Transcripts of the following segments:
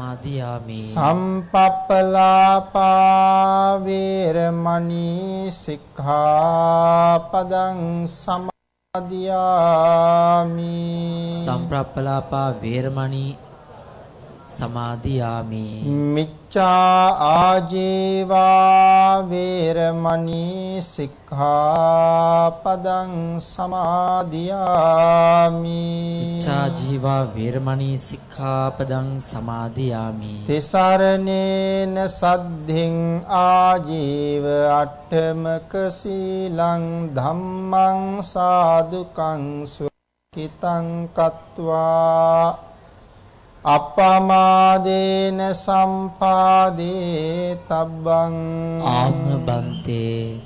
මාදියාමි සම්පප්පලාපා වේරමණී සික්ඛාපදං සමාදියාමි සම්ප්‍රප්පලාපා වේරමණී සමාදියාමි. මිච්ඡා ආජීවා වේරමණී සික්ඛාපදං සමාදියාමි. ඉච්ඡා ජීවා වේරමණී සික්ඛාපදං සමාදියාමි. තිසරණේන සද්ධින් ආජීව අට්ඨමක සීලං ධම්මං සාදුකං සුඛිතං කତ୍වා අපමාදේන සම්පාදේ තබ්බං ආම බන්තේ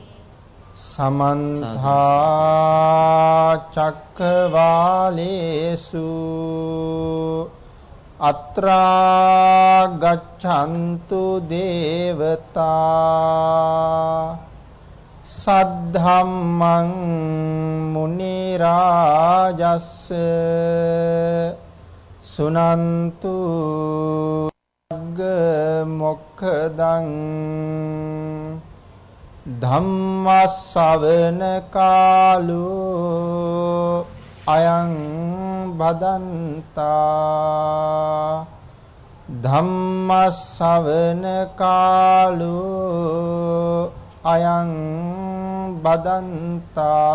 සමන්තා චක්කවාලේසු අත්‍රා ගච්ඡන්තු දේවතා සද්ධම්මං මුනි රාජස්ස සුනන්තු ග්ග මොක්ඛදං ධම්මස්සවන කාලෝ අයං බදන්තා ධම්මස්සවන කාලෝ අයං බදන්තා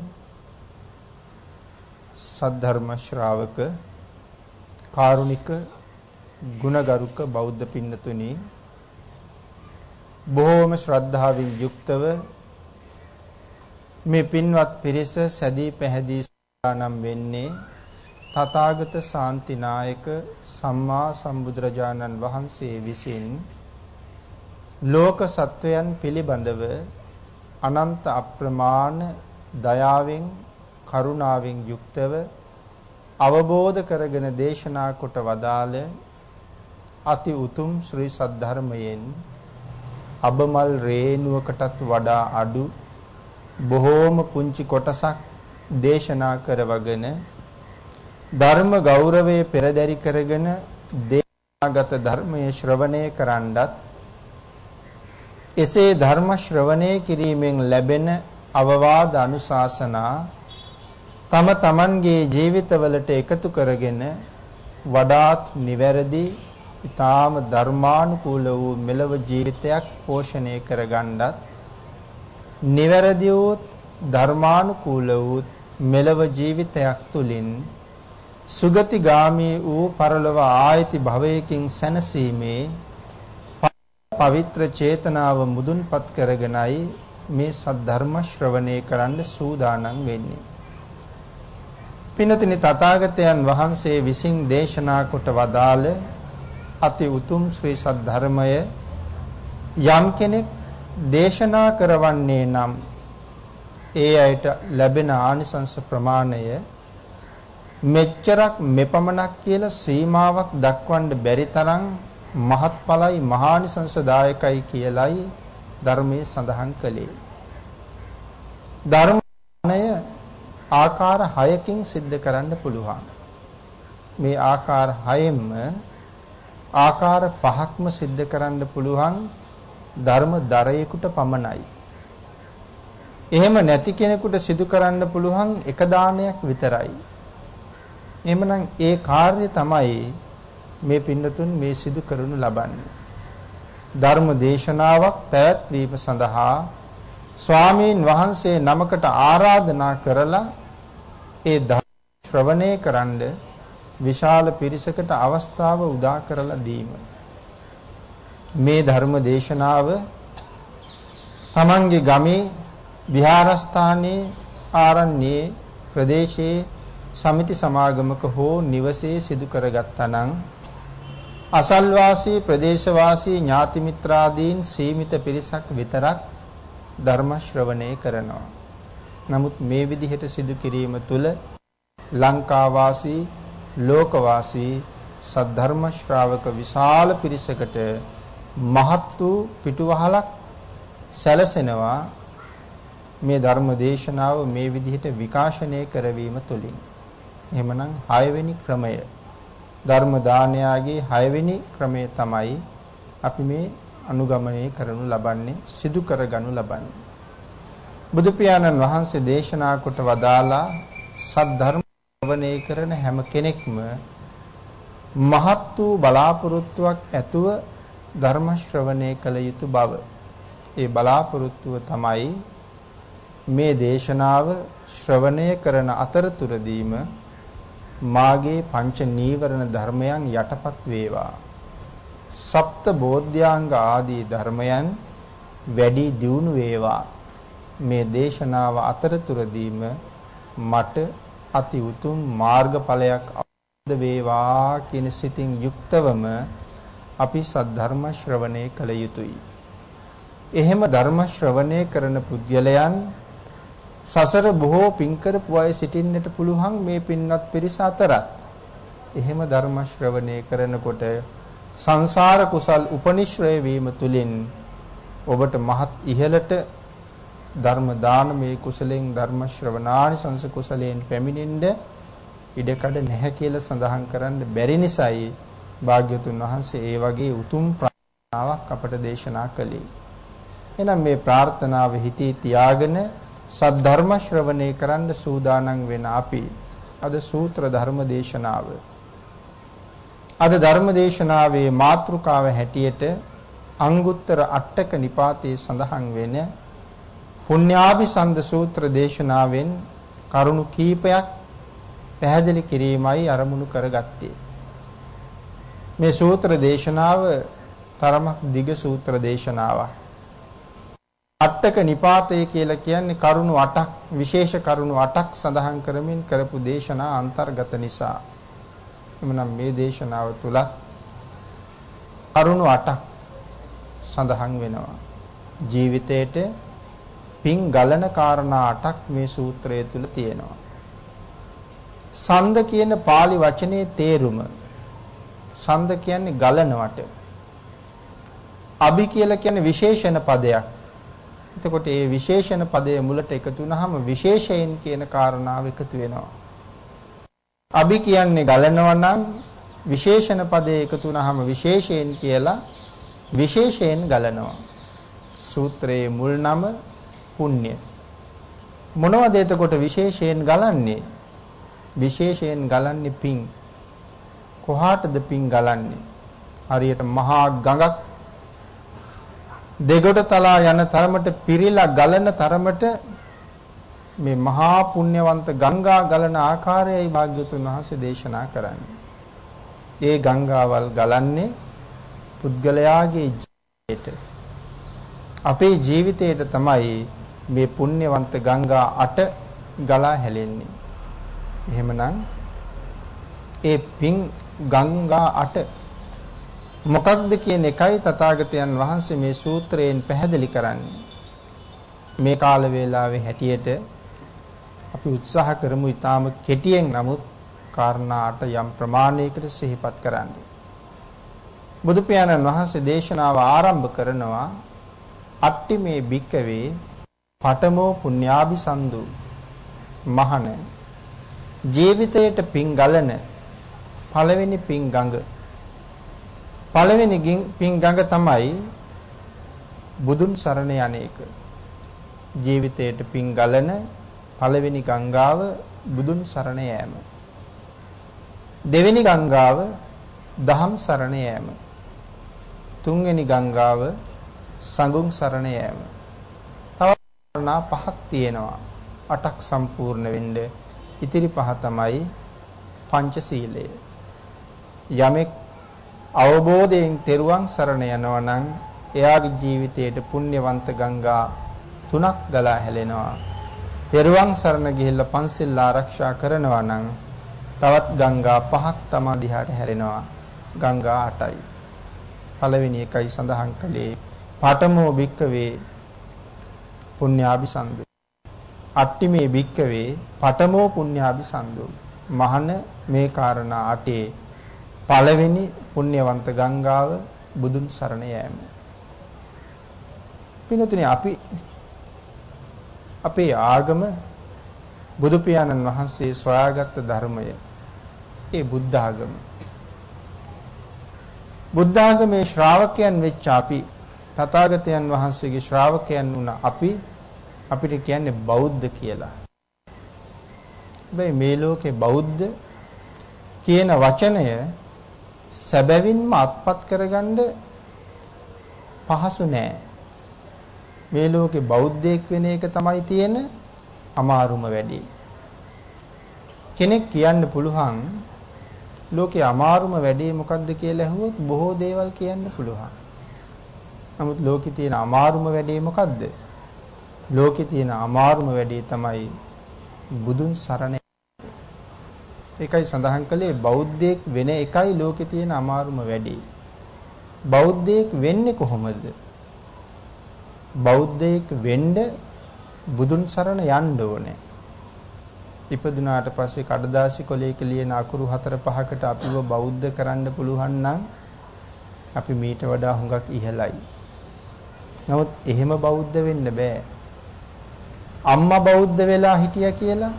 සද්ධර්ම ශ්‍රාවක කාරුණික ගුණගරුක බෞද්ධ පින්නතුනි බොහෝම ශ්‍රද්ධාවෙන් යුක්තව මේ පින්වත් පිරිස සැදී පැහැදී සානම් වෙන්නේ තථාගත ශාන්තිනායක සම්මා සම්බුදුරජාණන් වහන්සේ විසින් ලෝක සත්වයන් පිළිබඳව අනන්ත අප්‍රමාණ දයාවෙන් කරුණාවෙන් යුක්තව අවබෝධ කරගෙන දේශනා කොට වදාළ අති උතුම් ශ්‍රී සද්ධර්මයෙන් අබමල් රේණුවකටත් වඩා අඩු බොහෝම පුංචි කොටසක් දේශනා කරවගෙන ධර්ම ගෞරවයේ පෙරදරි කරගෙන දේශනාගත ධර්මයේ ශ්‍රවණය කරන්නත් එසේ ධර්ම ශ්‍රවණය කිරීමෙන් ලැබෙන අවවාද අනුශාසනා තම තමන්ගේ ජීවිතවලට එකතු කරගෙන වඩාත් නිවැරදි ඊ타ම ධර්මානුකූල වූ මෙලව ජීවිතයක් පෝෂණය කරගන්නත් නිවැරදි වූ ධර්මානුකූල වූ මෙලව ජීවිතයක් තුලින් සුගතිගාමී වූ පරලොව ආයති භවයකින් සැනසීමේ පවිත්‍ර චේතනාව මුදුන්පත් කරගෙනයි මේ සද්ධර්ම ශ්‍රවණය කරන්න සූදානම් වෙන්නේ. පිනතිනි තථාගතයන් වහන්සේ විසින් දේශනා කොට වදාළ අති උතුම් ශ්‍රී සද්ධර්මය යම් කෙනෙක් දේශනා කරවන්නේ නම් ඒ අයට ලැබෙන ආනිසංස ප්‍රමාණය මෙච්චරක් මෙපමණක් කියලා සීමාවක් දක්වන්න බැරි තරම් මහත්ඵලයි මහානිසංසදායකයි කියලයි ධර්මයේ සඳහන් කළේ. ධර්මණය ආකාර 6කින් සිද්ධ කරන්න පුළුවන්. මේ ආකාර 6ෙන්ම ආකාර පහක්ම සිද්ධ කරන්න පුළුවන් ධර්ම දරයෙකුට පමණයි. එහෙම නැති කෙනෙකුට සිදු කරන්න පුළුවන් එක දානයක් විතරයි. එහෙමනම් ඒ කාර්ය තමයි මේ පින්නතුන් මේ සිදු කරනු ලබන්නේ. ධර්ම දේශනාවක් පැවැත්වීම සඳහා ස්වාමීන් වහන්සේ නමකට ආරාධනා කරලා ඒ ශ්‍රවණය කරන්ඩ විශාල පිරිසකට අවස්ථාව උදා කරලා දීම. මේ ධර්ම දේශනාව තමන්ගේ ගමේ විහාරස්ථානයේ ආරණ්‍යයේ ප්‍රදේශයේ සමිති සමාගමක හෝ නිවසේ සිදු කරගත්තා නම් අසල්වාසී ප්‍රදේශවාසී ඥාති මිත්‍රාදීන් සීමිත පිරිසක් විතරක් ධර්ම ශ්‍රවණය කරනවා. නමුත් මේ විදිහට සිදු කිරීම තුළ ලංකාවාසී ලෝකවාසී සද්ධර්ම ශ්‍රාවක විශාල පිරිසකට මහත් වූ පිටුවහලක් සැලසෙනවා මේ ධර්ම දේශනාව මේ විදිහට විකාශනය කරවීම තුළින්. එහෙමනම් 6 වෙනි ක්‍රමය ධර්ම දානයාගේ 6 වෙනි ක්‍රමය තමයි අපි මේ අනුගමනය කරනු ලබන්නේ සිදු කරගනු ලබන්නේ. බුදු පියාණන් වහන්සේ දේශනා කොට වදාලා සද්ධර්ම ශ්‍රවණය කරන හැම කෙනෙක්ම මහත් වූ බලාපොරොත්තුවක් ඇතුව ධර්ම ශ්‍රවණය කළ යුතු බව. ඒ බලාපොරොත්තුව තමයි මේ දේශනාව ශ්‍රවණය කරන අතරතුරදීම මාගේ පංච නීවරණ ධර්මයන් යටපත් වේවා. සප්ත බෝධ්‍යාංග ආදී ධර්මයන් වැඩි දියුණු වේවා. මේ දේශනාව අතරතුරදීම මට අති උතුම් මාර්ගඵලයක් අවබෝධ වේවා කියන සිතින් යුක්තවම අපි සද්ධර්ම ශ්‍රවණය කළ යුතුයි. එහෙම ධර්ම ශ්‍රවණය කරන පුද්ගලයන් සසර බොහෝ පින් කරපු අය සිටින්නට පුළුවන් මේ පින්වත් පිරිස අතරත්. එහෙම ධර්ම ශ්‍රවණය කරනකොට සංසාර කුසල් උපනිශ්‍රය වීම තුලින් ඔබට මහත් ඉහළට ධර්ම දානමේ කුසලෙන් ධර්ම ශ්‍රවණානිසංස කුසලයෙන් පැමිණෙන්න ඉඩකඩ නැහැ කියලා සඳහන් කරන්න බැරි නිසායි භාග්‍යතුන් වහන්සේ ඒ වගේ උතුම් ප්‍රාර්ථනාවක් අපට දේශනා කළේ. එහෙනම් මේ ප්‍රාර්ථනාව හිතේ තියාගෙන සද්ධර්ම ශ්‍රවණය කරන්න සූදානම් වෙන අපි අද සූත්‍ර ධර්ම දේශනාව අද ධර්ම දේශනාවේ මාතෘකාව හැටියට අංගුත්තර අට්ටක නිපාතයේ සඳහන් වෙන පුණ්‍යාභිසන්ද සූත්‍ර දේශනාවෙන් කරුණු කීපයක් පැහැදිලි කිරීමයි අරමුණු කරගත්තේ. මේ සූත්‍ර දේශනාව තරමක් දිග සූත්‍ර දේශනාවක්. අට්ටක නිපාතය කියලා කියන්නේ කරුණු 8ක් විශේෂ කරුණු 8ක් සඳහන් කරමින් කරපු දේශනා අන්තර්ගත නිසා එමනම් මේ දේශනාව තුල කරුණු 8ක් සඳහන් වෙනවා ජීවිතේට පින් ගලන කාරණා 8ක් මේ සූත්‍රය තුල තියෙනවා සන්ද කියන pāli වචනේ තේරුම සන්ද කියන්නේ ගලනවට අභි කියලා කියන්නේ විශේෂණ පදයක් එතකොට මේ විශේෂණ පදයේ මුලට එකතු වුනහම විශේෂයෙන් කියන කාරණාව එකතු වෙනවා. අභි කියන්නේ ගලනවා නම් විශේෂණ පදයේ එකතු වුනහම විශේෂයෙන් කියලා විශේෂයෙන් ගලනවා. සූත්‍රයේ මුල් නම පුණ්‍ය. මොනවද එතකොට විශේෂයෙන් ගලන්නේ? විශේෂයෙන් ගලන්නේ පිං. කොහාටද පිං ගලන්නේ? හරියට මහා ගඟක් දෙගොඩ තලා යන තරමට පිරීලා ගලන තරමට මේ මහා පුණ්‍යවන්ත ගංගා ගලන ආකාරයයි භාග්‍යතුන් වහන්සේ දේශනා කරන්නේ. ඒ ගංගාවල් ගලන්නේ පුද්ගලයාගේ ජීවිතයට. අපේ ජීවිතයට තමයි මේ පුණ්‍යවන්ත ගංගා අට ගලා හැලෙන්නේ. එහෙමනම් ඒ පිං ගංගා අට මොකක්ද කියන එකයි තථාගතයන් වහන්සේ මේ සූත්‍රයෙන් පැහැදිලි කරන්නේ. මේ කාල වේලාවේ හැටියට අපි උත්සාහ කරමු ඊටාම කෙටියෙන් නමුත් කාරණාට යම් ප්‍රමාණයකට සිහිපත් කරන්න. බුදු පියාණන් වහන්සේ දේශනාව ආරම්භ කරනවා අට්ටි මේ භික්කවේ පඨමෝ පුඤ්ඤාභිසන්දු මහන ජීවිතයට පින් ගලන පළවෙනි පින් ගඟ පළවෙනි පින් ගඟ තමයි බුදුන් සරණ යන්නේක. ජීවිතයට පින් ගලන පළවෙනි ගංගාව බුදුන් සරණ යෑම. දෙවෙනි ගංගාව දහම් සරණ යෑම. තුන්වෙනි ගංගාව සංඝුන් සරණ යෑම. තව කාරණා පහක් තියෙනවා. අටක් සම්පූර්ණ වෙන්න ඉතිරි පහ තමයි පංචශීලය. යමෙක් අවබෝධයෙන් තෙරුවන් සරණ යනවා නම් එයාගේ ජීවිතයට පුණ්‍යවන්ත ගංගා තුනක් ගලා හැලෙනවා. තෙරුවන් සරණ ගිහිල්ලා පන්සිල් ආරක්ෂා කරනවා නම් තවත් ගංගා පහක් තමා දිහාට හැරෙනවා. ගංගා 8යි. පළවෙනි එකයි සඳහන් කළේ පඨමෝ භික්කවේ පුඤ්ඤාபிසන්දු. අට්ටිමේ භික්කවේ පඨමෝ පුඤ්ඤාபிසන්දු. මහන මේ කාරණා අටේ පළවෙනි පුණ්‍යවන්ත ගංගාව බුදුන් සරණ යෑම. පින්තුනේ අපි අපේ ආගම බුදු පියාණන් වහන්සේ සොයාගත් ධර්මය ඒ බුද්ධ ආගම. බුද්ධ ආගමේ ශ්‍රාවකයන් වෙච්ච අපි තථාගතයන් වහන්සේගේ ශ්‍රාවකයන් වුණ අපි අපිට කියන්නේ බෞද්ධ කියලා. හැබැයි මේ ලෝකේ බෞද්ධ කියන වචනය සැබවින්ම අත්පත් කරගන්න පහසු නෑ. මේ ලෝකේ බෞද්ධයෙක් වෙන එක තමයි තියෙන අමාරුම වැඩි. කෙනෙක් කියන්න පුළුවන් ලෝකේ අමාරුම වැඩේ මොකක්ද කියලා ඇහුවොත් බොහෝ දේවල් කියන්න පුළුවන්. නමුත් ලෝකේ තියෙන අමාරුම වැඩේ මොකද්ද? ලෝකේ තියෙන අමාරුම වැඩේ තමයි බුදුන් සරණ ඒකයි සඳහන් කළේ බෞද්ධයෙක් වෙන එකයි ලෝකේ තියෙන අමාරුම වැඩි. බෞද්ධයෙක් වෙන්නේ කොහොමද? බෞද්ධයෙක් වෙන්න බුදුන් සරණ යන්න ඕනේ. ඉපදුනාට පස්සේ කඩදාසි කොලයක ලියන අකුරු හතර පහකට අපිව බෞද්ධ කරන්න පුළුවන් නම් අපි මීට වඩා හුඟක් ඉහළයි. නමුත් එහෙම බෞද්ධ වෙන්න බෑ. අම්මා බෞද්ධ වෙලා හිටියා කියලා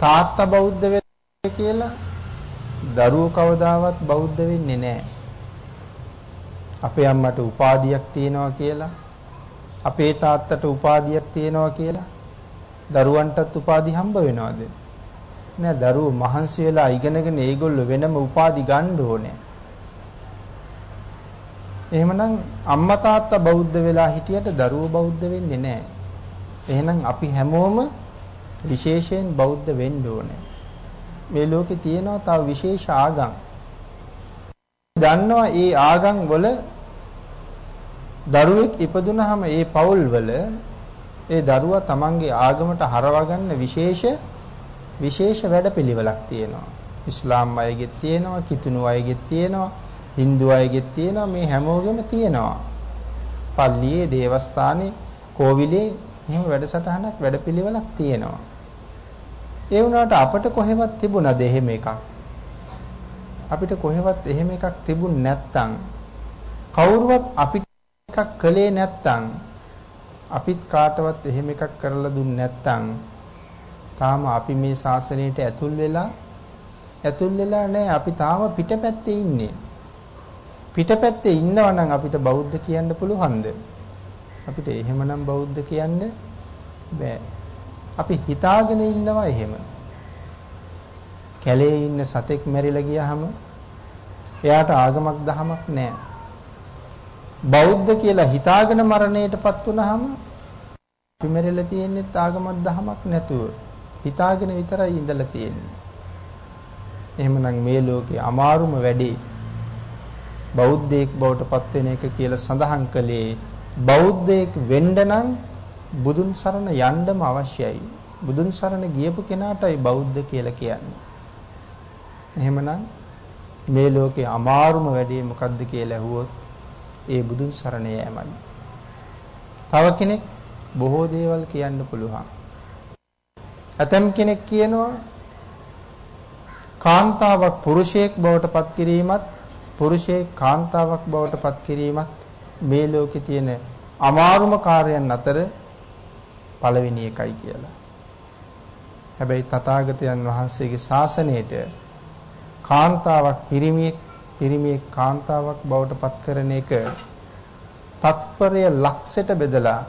තාත්තා බෞද්ධ වෙලා කියලා දරුවෝ කවදාවත් බෞද්ධ වෙන්නේ නැහැ. අපේ අම්මට උපාධියක් තියෙනවා කියලා අපේ තාත්තට උපාධියක් තියෙනවා කියලා දරුවන්ටත් උපාධි හම්බ වෙනවද? නෑ දරුවෝ මහන්සි වෙලා ඉගෙනගෙන ඒගොල්ලෝ වෙනම උපාධි ගන්න ඕනේ. එහෙමනම් අම්මා තාත්තා බෞද්ධ වෙලා හිටියට දරුවෝ බෞද්ධ වෙන්නේ නැහැ. එහෙනම් අපි හැමෝම විශේෂයෙන් බෞද්ධ වෙන්න ඕනේ. මේ ලෝකේ තියෙනවා තව විශේෂ ආගම්. දන්නවා ඒ ආගම් වල දරුවෙක් ඉපදුනහම ඒ පවුල් වල ඒ දරුවා තමන්ගේ ආගමට හරවගන්න විශේෂ විශේෂ වැඩපිළිවෙලක් තියෙනවා. ඉස්ලාම් අයගෙත් තියෙනවා, කිතුණු අයගෙත් තියෙනවා, Hindu අයගෙත් තියෙනවා, මේ හැමෝගෙම තියෙනවා. පල්ලියේ, දේවස්ථානයේ, කෝවිලේ එහෙම වැඩසටහනක් වැඩපිළිවෙලක් තියෙනවා. ඒ වුණාට අපිට කොහෙවත් තිබුණද එහෙම එකක්? අපිට කොහෙවත් එහෙම එකක් තිබුණ නැත්තම් කවුරුවත් අපිට එකක් කළේ නැත්තම් අපිත් කාටවත් එහෙම එකක් කරලා දුන්නේ නැත්තම් තාම අපි මේ ශාසනයට ඇතුල් වෙලා ඇතුල් වෙලා නැහැ අපි තාම පිටපැත්තේ ඉන්නේ පිටපැත්තේ ඉන්නවා නම් අපිට බෞද්ධ කියන්න පුළුවන්ද? අපිට එහෙමනම් බෞද්ධ කියන්න බෑ. අපි හිතාගෙන ඉන්නවා එහෙම. කැලේ ඉන්න සතෙක් මැරිලා ගියාම එයාට ආගමක් දහමක් නැහැ බෞද්ධ කියලා හිතාගෙන මරණයටපත් වුනහම පිමරෙලා තියෙන්නේ ආගමක් දහමක් නැතුව හිතාගෙන විතරයි ඉඳලා තියෙන්නේ. එහෙමනම් මේ ලෝකේ අමාරුම වැඩේ බෞද්ධයෙක් බවට පත් වෙන එක කියලා සඳහන් කළේ බෞද්ධයෙක් වෙන්න නම් බුදුන් සරණ යන්නම අවශ්‍යයි. බුදුන් සරණ ගියපු කෙනාටයි බෞද්ධ කියලා කියන්නේ. එහෙමනම් මේ ලෝකේ අමාරුම වැඩේ මොකද්ද කියලා ඇහුවොත් ඒ බුදුන් සරණ යෑමයි. තව කෙනෙක් බොහෝ දේවල් කියන්න පුළුවන්. ඇතම් කෙනෙක් කියනවා කාන්තාවක් පුරුෂයෙක් බවට පත් කිරීමත් පුරුෂයෙක් කාන්තාවක් බවට පත් කිරීමත් මේ ලෝකේ තියෙන අමාරුම කාර්යයන් අතර පළවෙනි එකයි කියලා. හැබැයි තථාගතයන් වහන්සේගේ ශාසනයට කාන්තාවක් පිරිමියෙක් පිරිමියෙක් කාන්තාවක් බවට පත් කරන එක තත්පරය ලක්ෂයට බෙදලා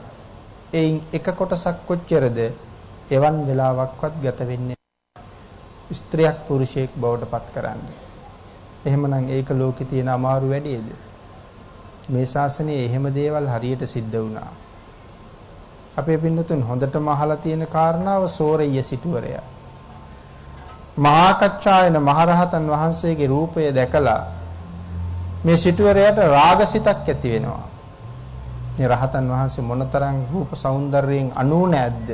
එයින් එක කොටසක් කොච්චරද එවන් වෙලාවක්වත් ගත වෙන්නේ ස්ත්‍රියක් පුරුෂයෙක් බවට පත් කරන්න. එහෙමනම් ඒක ලෝකේ තියෙන අමාරු වැඩේද? මේ ශාසනයේ එහෙම දේවල් හරියට සිද්ධ වුණා. අපේ පින්නතුන් හොඳටම අහලා තියෙන කාරණාව සෝරෙය්‍ය සිටුවරයා. මහාකච්ඡායන මහරහතන් වහන්සේගේ රූපය දැකලා මේ සිටුවරයාට රාගසිතක් ඇති වෙනවා. මේ රහතන් වහන්සේ මොනතරම් රූප సౌందර්යයෙන් අනූන ඇද්ද?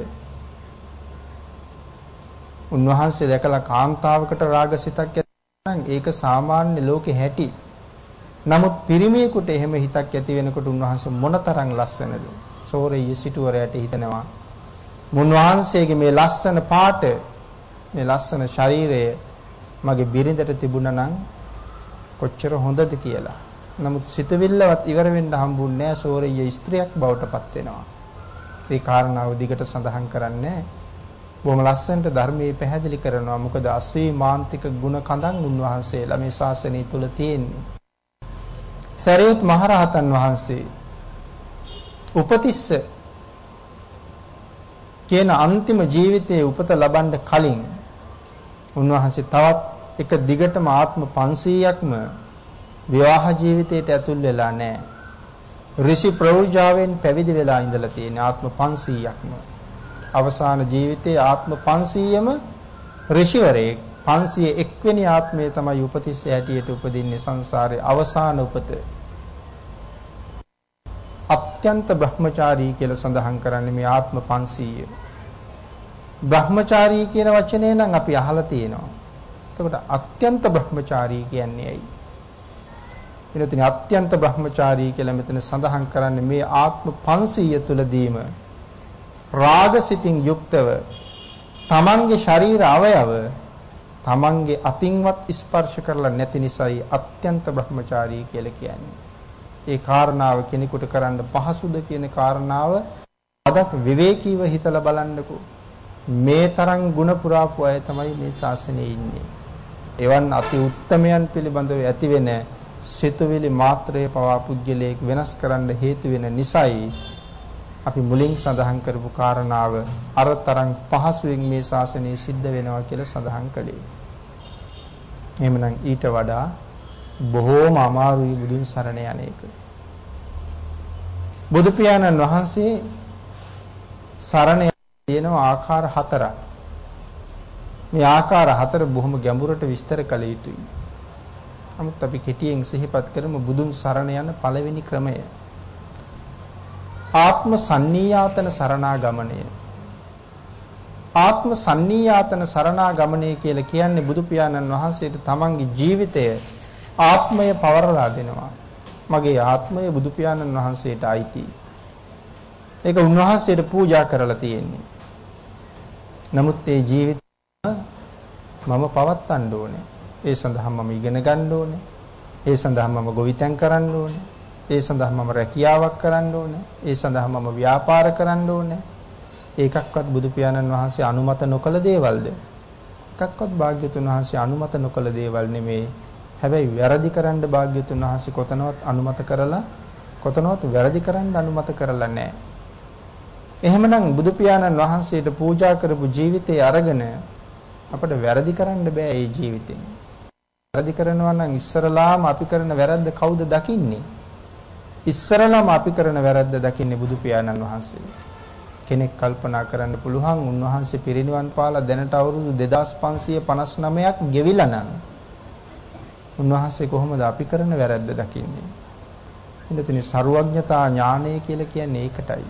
උන්වහන්සේ දැකලා කාන්තාවකට රාගසිතක් නම් ඒක සාමාන්‍ය ලෝකේ හැටි. නමුත් පිරිමියෙකුට එහෙම හිතක් ඇති වෙනකොට උන්වහන්සේ මොනතරම් ලස්සනද? සෝරේ සිටුවරයට හිතනවා. මුන්වහන්සේගේ මේ ලස්සන පාට මේ ලස්සන ශරීරය මගේ බිරිඳට තිබුණා නම් කොච්චර හොඳද කියලා. නමුත් සිතවිල්ලවත් ඉවර වෙන්න හම්බුන්නේ නැහැ සෝරිය ස්ත්‍රියක් බවට පත් වෙනවා. ඒ කාරණාව දිගට සඳහන් කරන්නේ බොහොම ලස්සනට ධර්මයේ පැහැදිලි කරනවා. මොකද අසීමාන්තික ගුණ කඳන් උන්වහන්සේලා මේ ශාසනය තුල තියෙන්නේ. සරියුත් මහරහතන් වහන්සේ උපතිස්ස කියන අන්තිම ජීවිතයේ උපත ලබන්න කලින් උන්වහන්සේ තවත් එක දිගටම ආත්ම 500ක්ම විවාහ ජීවිතයට ඇතුල් වෙලා නැහැ. ඍෂි ප්‍රෞර්ජාවෙන් පැවිදි වෙලා ඉඳලා තියෙන ආත්ම 500ක්ම. අවසාන ජීවිතයේ ආත්ම 500ම ඍෂිවරයෙක් 501 වෙනි ආත්මය තමයි උපතිස්ස හැටියට උපදින්නේ සංසාරේ අවසාන උපත. අත්‍යන්ත බ්‍රහ්මචාරී කියලා සඳහන් කරන්නේ මේ ආත්ම 500. බ්‍රහ්මචාරී කියන වචනේ නම් අපි අහලා තියෙනවා. එතකොට අත්‍යන්ත බ්‍රහ්මචාරී කියන්නේ ඇයි? එනතුනි අත්‍යන්ත බ්‍රහ්මචාරී කියලා මෙතන සඳහන් කරන්නේ මේ ආත්ම 500 තුලදීම රාගසිතින් යුක්තව තමන්ගේ ශරීර අවයව තමන්ගේ අතින්වත් ස්පර්ශ කරලා නැති නිසායි අත්‍යන්ත බ්‍රහ්මචාරී කියලා කියන්නේ. ඒ කාරණාව කෙනෙකුට කරන්න පහසුද කියන කාරණාව අදක් විවේකීව හිතලා බලන්නකෝ. මේ තරම් ಗುಣ පුරාපු අය තමයි මේ ශාසනයේ ඉන්නේ. එවන් අති උත්තමයන් පිළිබඳව ඇතිවෙන සිතුවිලි මාත්‍රයේ පවා පුද්ගලයෙක් වෙනස් කරන්න හේතු වෙන නිසායි අපි මුලින් සඳහන් කරපු කාරණාව අර තරම් පහසුවෙන් මේ ශාසනය සිද්ධ වෙනවා කියලා සඳහන් කළේ. එහෙමනම් ඊට වඩා බොහෝම අමාරුයි බුදුන් සරණ යන එක. බුදු පියාණන් වහන්සේ සරණ යන ආකාර හතරක්. මේ ආකාර හතර බොහොම ගැඹුරට විස්තර කළ යුතුයි. නමුත් අපි කෙටියෙන් සිහිපත් කරමු බුදුන් සරණ යන පළවෙනි ක්‍රමය. ආත්ම සන්නියාතන සරණාගමණය. ආත්ම සන්නියාතන සරණාගමණය කියලා කියන්නේ බුදු පියාණන් වහන්සේට තමන්ගේ ජීවිතය ආත්මය පවරලා දෙනවා. මගේ ආත්මය බුදු පියාණන් වහන්සේට අයිති. ඒක උන්වහන්සේට පූජා කරලා තියෙන්නේ. නමුත් ඒ ජීවිතය මම පවත්වන්න ඕනේ. ඒ සඳහා මම ඉගෙන ගන්න ඕනේ. ඒ සඳහා මම ගොවිතැන් කරන්න ඕනේ. ඒ සඳහා මම රැකියාවක් කරන්න ඕනේ. ඒ සඳහා මම ව්‍යාපාර කරන්න ඕනේ. ඒකක්වත් බුදු පියාණන් වහන්සේ අනුමත නොකළ දේවල්ද? එකක්වත් භාග්‍යතුන් වහන්සේ අනුමත නොකළ දේවල් නෙමේ. හැබැයි වැරදි කරන්න භාග්‍යතුන් වහන්සේ කොතනවත් අනුමත කරලා කොතනවත් වැරදි කරන්න අනුමත කරලා නැහැ. එහෙමනම් බුදු පියාණන් වහන්සේට පූජා කරපු ජීවිතය අරගෙන අපිට වැරදි කරන්න බෑ ඒ ජීවිතෙන්. වැරදි කරනවා නම් ඉස්සරලාම අපි කරන වැරද්ද කවුද දකින්නේ? ඉස්සරලාම අපි කරන වැරද්ද දකින්නේ බුදු පියාණන් වහන්සේ. කෙනෙක් කල්පනා කරන්න පුළුවන් උන්වහන්සේ පිරිනිවන් පාලා දැනට අවුරුදු 2559ක් ගෙවිලා නම් උන්වහන්සේ කොහොමද අපි කරන වැරද්ද දකින්නේ? ඉන්නතුනි ਸਰුවඥතා ඥානය කියලා කියන්නේ ඒකටයි.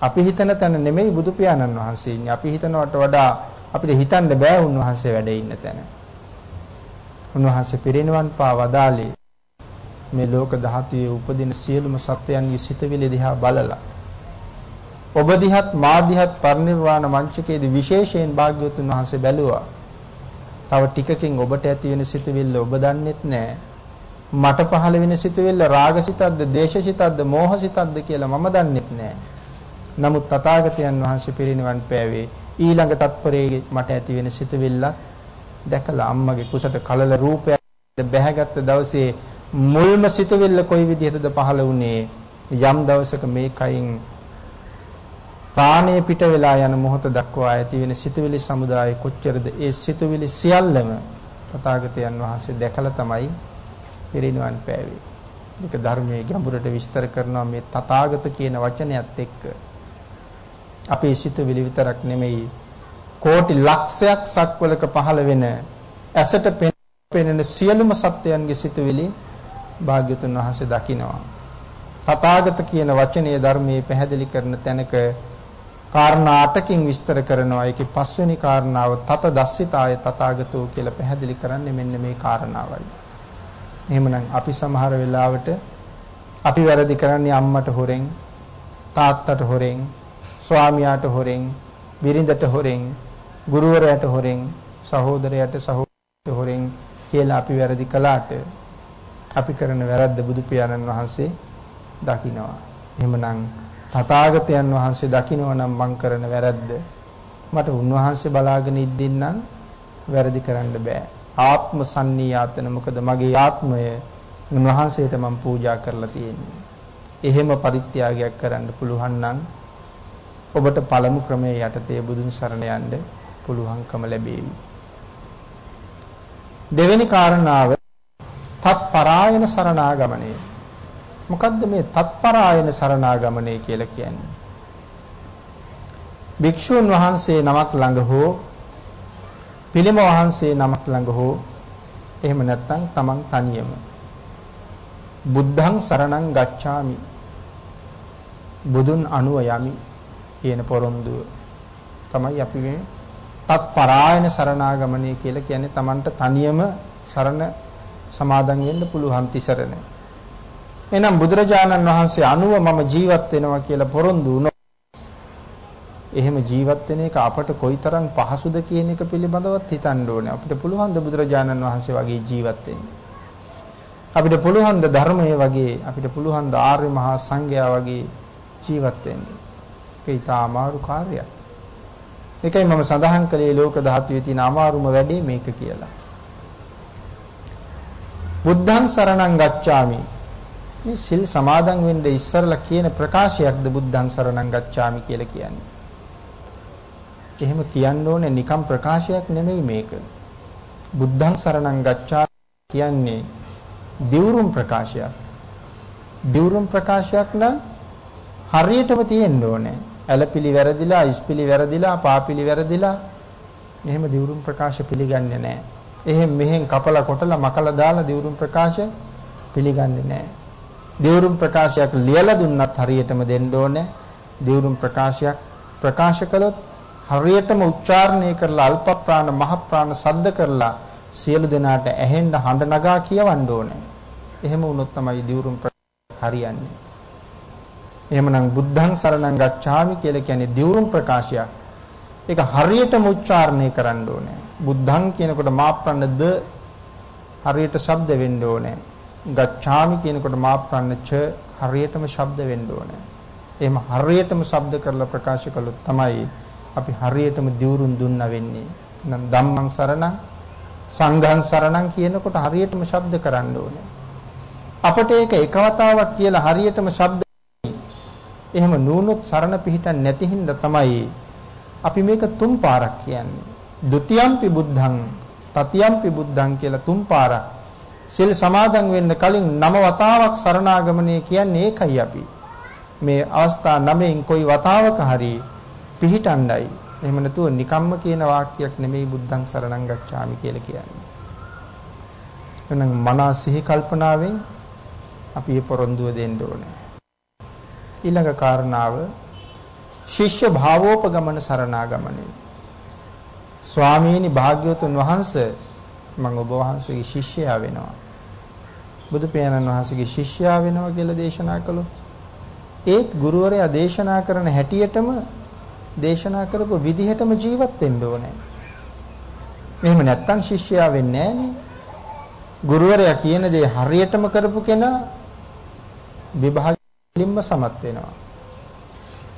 අපි හිතන තැන නෙමෙයි බුදු පියාණන් වහන්සේ ඉන්නේ. අපි හිතනවට වඩා අපිට හිතන්න බෑ උන්වහන්සේ වැඩ ඉන්න තැන. උන්වහන්සේ පිරිනිවන් පා වදාළේ මේ ලෝක ධාතුවේ උපදින සියලුම සත්වයන්ගේ සිතවිලි දිහා බලලා ඔබ දිහත් මා දිහත් පරිනිර්වාණ මංචකයේදී විශේෂයෙන් භාග්‍යවතුන් වහන්සේ බැලුවා. තව ටිකකින් ඔබට ඇති වෙන සිතවිල්ල ඔබ දන්නෙත් නැහැ. මට පහළ වෙන සිතවිල්ල රාගසිතක්ද, දේශසිතක්ද, මෝහසිතක්ද කියලා මම දන්නෙත් නැහැ. නමුත් තථාගතයන් වහන්සේ පිරිනිවන් පෑවේ ඊළඟ තත්පරයේ මට ඇති වෙන සිතවිල්ලත් දැකලා අම්මගේ කුසට කලල රූපයක් බැහැගත්ත දවසේ මුල්ම සිතවිල්ල කොයි විදිහටද පහළ වුණේ යම් දවසක මේ කයින් ප්‍රාණය පිට වෙලා යන මොහොත දක්වා ඇති වෙන සිතුවිලි සමුදාය කොච්චරද ඒ සිතුවිලි සියල්ලම තථාගතයන් වහන්සේ දැකලා තමයි පිරිනිවන් පෑවේ. ඒක ධර්මයේ ගැඹුරට විස්තර කරනවා මේ තථාගත කියන වචනයත් එක්ක. අපේ සිතුවිලි විතරක් නෙමෙයි කෝටි ලක්ෂයක් සක්වලක පහළ වෙන ඇසට පෙනෙන සියලුම සත්වයන්ගේ සිතුවිලි භාග්‍යතුන් වහන්සේ දකිනවා. තථාගත කියන වචනයේ ධර්මයේ පැහැදිලි කරන තැනක කාරණා අටකින් විස්තර කරනවා. ඒකේ පස්වෙනි කාරණාව තත දස්සිතාය තථාගතෝ කියලා පැහැදිලි කරන්නේ මෙන්න මේ කාරණාවයි. එහෙමනම් අපි සමහර වෙලාවට අපි වැරදි කරන්නේ අම්මට හොරෙන්, තාත්තට හොරෙන්, ස්වාමියාට හොරෙන්, බිරිඳට හොරෙන්, ගුරුවරයාට හොරෙන්, සහෝදරයාට සහෝදරයට හොරෙන් කියලා අපි වැරදි කළාට අපි කරන වැරද්ද බුදු පියාණන් වහන්සේ දකිනවා. එහෙමනම් තථාගතයන් වහන්සේ දකිනවා නම් මං කරන වැරද්ද මට උන්වහන්සේ බලාගෙන ඉද්දින්නම් වැරදි කරන්න බෑ. ආත්ම සන්නියාතන මොකද මගේ ආත්මය උන්වහන්සේට මම පූජා කරලා තියෙන්නේ. එහෙම පරිත්‍යාගයක් කරන්න පුළුවන් නම් ඔබට පළමු ක්‍රමයේ යටතේ බුදුන් සරණ යන්න පුළුවන්කම ලැබේවි. දෙවෙනි කාරණාව තත් පරායන සරණාගමනය. මොකද්ද මේ තත්පරායන සරණාගමනය කියලා කියන්නේ? භික්ෂුන් වහන්සේ නමක් ළඟ හෝ පිළිම වහන්සේ නමක් ළඟ හෝ එහෙම නැත්නම් තමන් තනියම බුද්ධං සරණං ගච්ඡාමි බුදුන් අනුව යමි කියන පොරොන්දුව තමයි අපි මේ තත්පරායන සරණාගමනය කියලා කියන්නේ තමන්ට තනියම සරණ සමාදන් වෙන්න පුළුවන් තිසරණ එහෙනම් බුදුරජාණන් වහන්සේ අනුව මම ජීවත් වෙනවා කියලා පොරොන්දු වුණොත් එහෙම ජීවත් වෙන එක අපට කොයිතරම් පහසුද කියන එක පිළිබඳවත් හිතන්න ඕනේ. අපිට පුළුවන් ද බුදුරජාණන් වහන්සේ වගේ ජීවත් වෙන්න. අපිට පුළුවන් ද ධර්මයේ වගේ අපිට පුළුවන් ද ආර්ය මහා සංඝයා වගේ ජීවත් වෙන්න. ඒක ඊට අමාරු කාර්යයක්. ඒකයි මම සඳහන් කළේ ලෝක ධාතුවේ තියෙන අමාරුම වැඩේ මේක කියලා. බුද්ධං සරණං ගච්ඡාමි. මේ සිල් සමාදන් වෙන්න ඉස්සරලා කියන ප්‍රකාශයක්ද බුද්ධං සරණං ගච්ඡාමි කියලා කියන්නේ. එහෙම කියන්න ඕනේ නිකම් ප්‍රකාශයක් නෙමෙයි මේක. බුද්ධං සරණං ගච්ඡා කියන්නේ දිවුරුම් ප්‍රකාශයක්. දිවුරුම් ප්‍රකාශයක් නම් හරියටම තියෙන්න ඕනේ. ඇලපිලි වැරදිලා, ඉස්පිලි වැරදිලා, පාපිලි වැරදිලා එහෙම දිවුරුම් ප්‍රකාශ පිළිගන්නේ නැහැ. එහෙම මෙහෙන් කපලා කොටලා මකලා දාලා දිවුරුම් ප්‍රකාශ පිළිගන්නේ නැහැ. දිවුරුම් ප්‍රකාශයක් ලියලා දුන්නත් හරියටම දෙන්න ඕනේ. දිවුරුම් ප්‍රකාශයක් ප්‍රකාශ කළොත් හරියටම උච්චාරණය කරලා අල්ප ප්‍රාණ මහ ප්‍රාණ සද්ද කරලා සියලු දෙනාට ඇහෙන්න හඬ නගා කියවන්න ඕනේ. එහෙම වුණොත් තමයි දිවුරුම් හරියන්නේ. එහෙමනම් බුද්ධං සරණං ගච්ඡාමි කියලා කියන්නේ දිවුරුම් ප්‍රකාශයක්. ඒක හරියටම උච්චාරණය කරන්න ඕනේ. බුද්ධං කියනකොට මාප්‍රන්න ද හරියට ශබ්ද වෙන්න ඕනේ. ගච්ඡාමි කියනකොට මාප්‍රන්න ච හරියටම ශබ්ද වෙන්න ඕනේ. එහෙම හරියටම ශබ්ද කරලා ප්‍රකාශ කළොත් තමයි අපි හරියටම දිවුරුම් දුන්නා වෙන්නේ. නම් ධම්මං සරණං සංඝං සරණං කියනකොට හරියටම ශබ්ද කරන්න ඕනේ. අපිට ඒක එකවතාවක් කියලා හරියටම ශබ්ද එහෙම නුනොත් සරණ පිහිටන් නැති හින්දා තමයි අපි මේක තුන් පාරක් කියන්නේ. ဒ ුතියම්පි බුද්ධං තතියම්පි බුද්ධං කියලා තුන් පාරක්. සිල් සමාදන් වෙන්න කලින් නම වතාවක් සරණාගමනය කියන්නේ ඒකයි අපි. මේ අවස්ථා නමෙන් කොයි වතාවක හරි පිහිටණ්ඩයි. එහෙම නැතුව නිකම්ම කියන වාක්‍යයක් නෙමෙයි බුද්ධං සරණං ගච්ඡාමි කියලා කියන්නේ. එහෙනම් මනස සිහි කල්පනාවෙන් අපි මේ පොරොන්දුව දෙන්න ඕනේ. ඊළඟ කාරණාව ශිෂ්‍ය භාවෝපගමන සරණාගමනේ. ස්වාමීනි භාග්‍යවතුන් වහන්සේ මම ඔබ වහන්සේගේ ශිෂ්‍යයා වෙනවා. බුදු පියාණන් වහන්සේගේ ශිෂ්‍යයා වෙනවා කියලා දේශනා කළොත් ඒත් ගුරුවරයා දේශනා කරන හැටියටම දේශනා කරපු විදිහටම ජීවත් වෙන්න ඕනේ. එහෙම නැත්තම් ශිෂ්‍යයා වෙන්නේ නැහනේ. ගුරුවරයා කියන දේ හරියටම කරපු කෙනා විභාගෙලින්ම සමත් වෙනවා.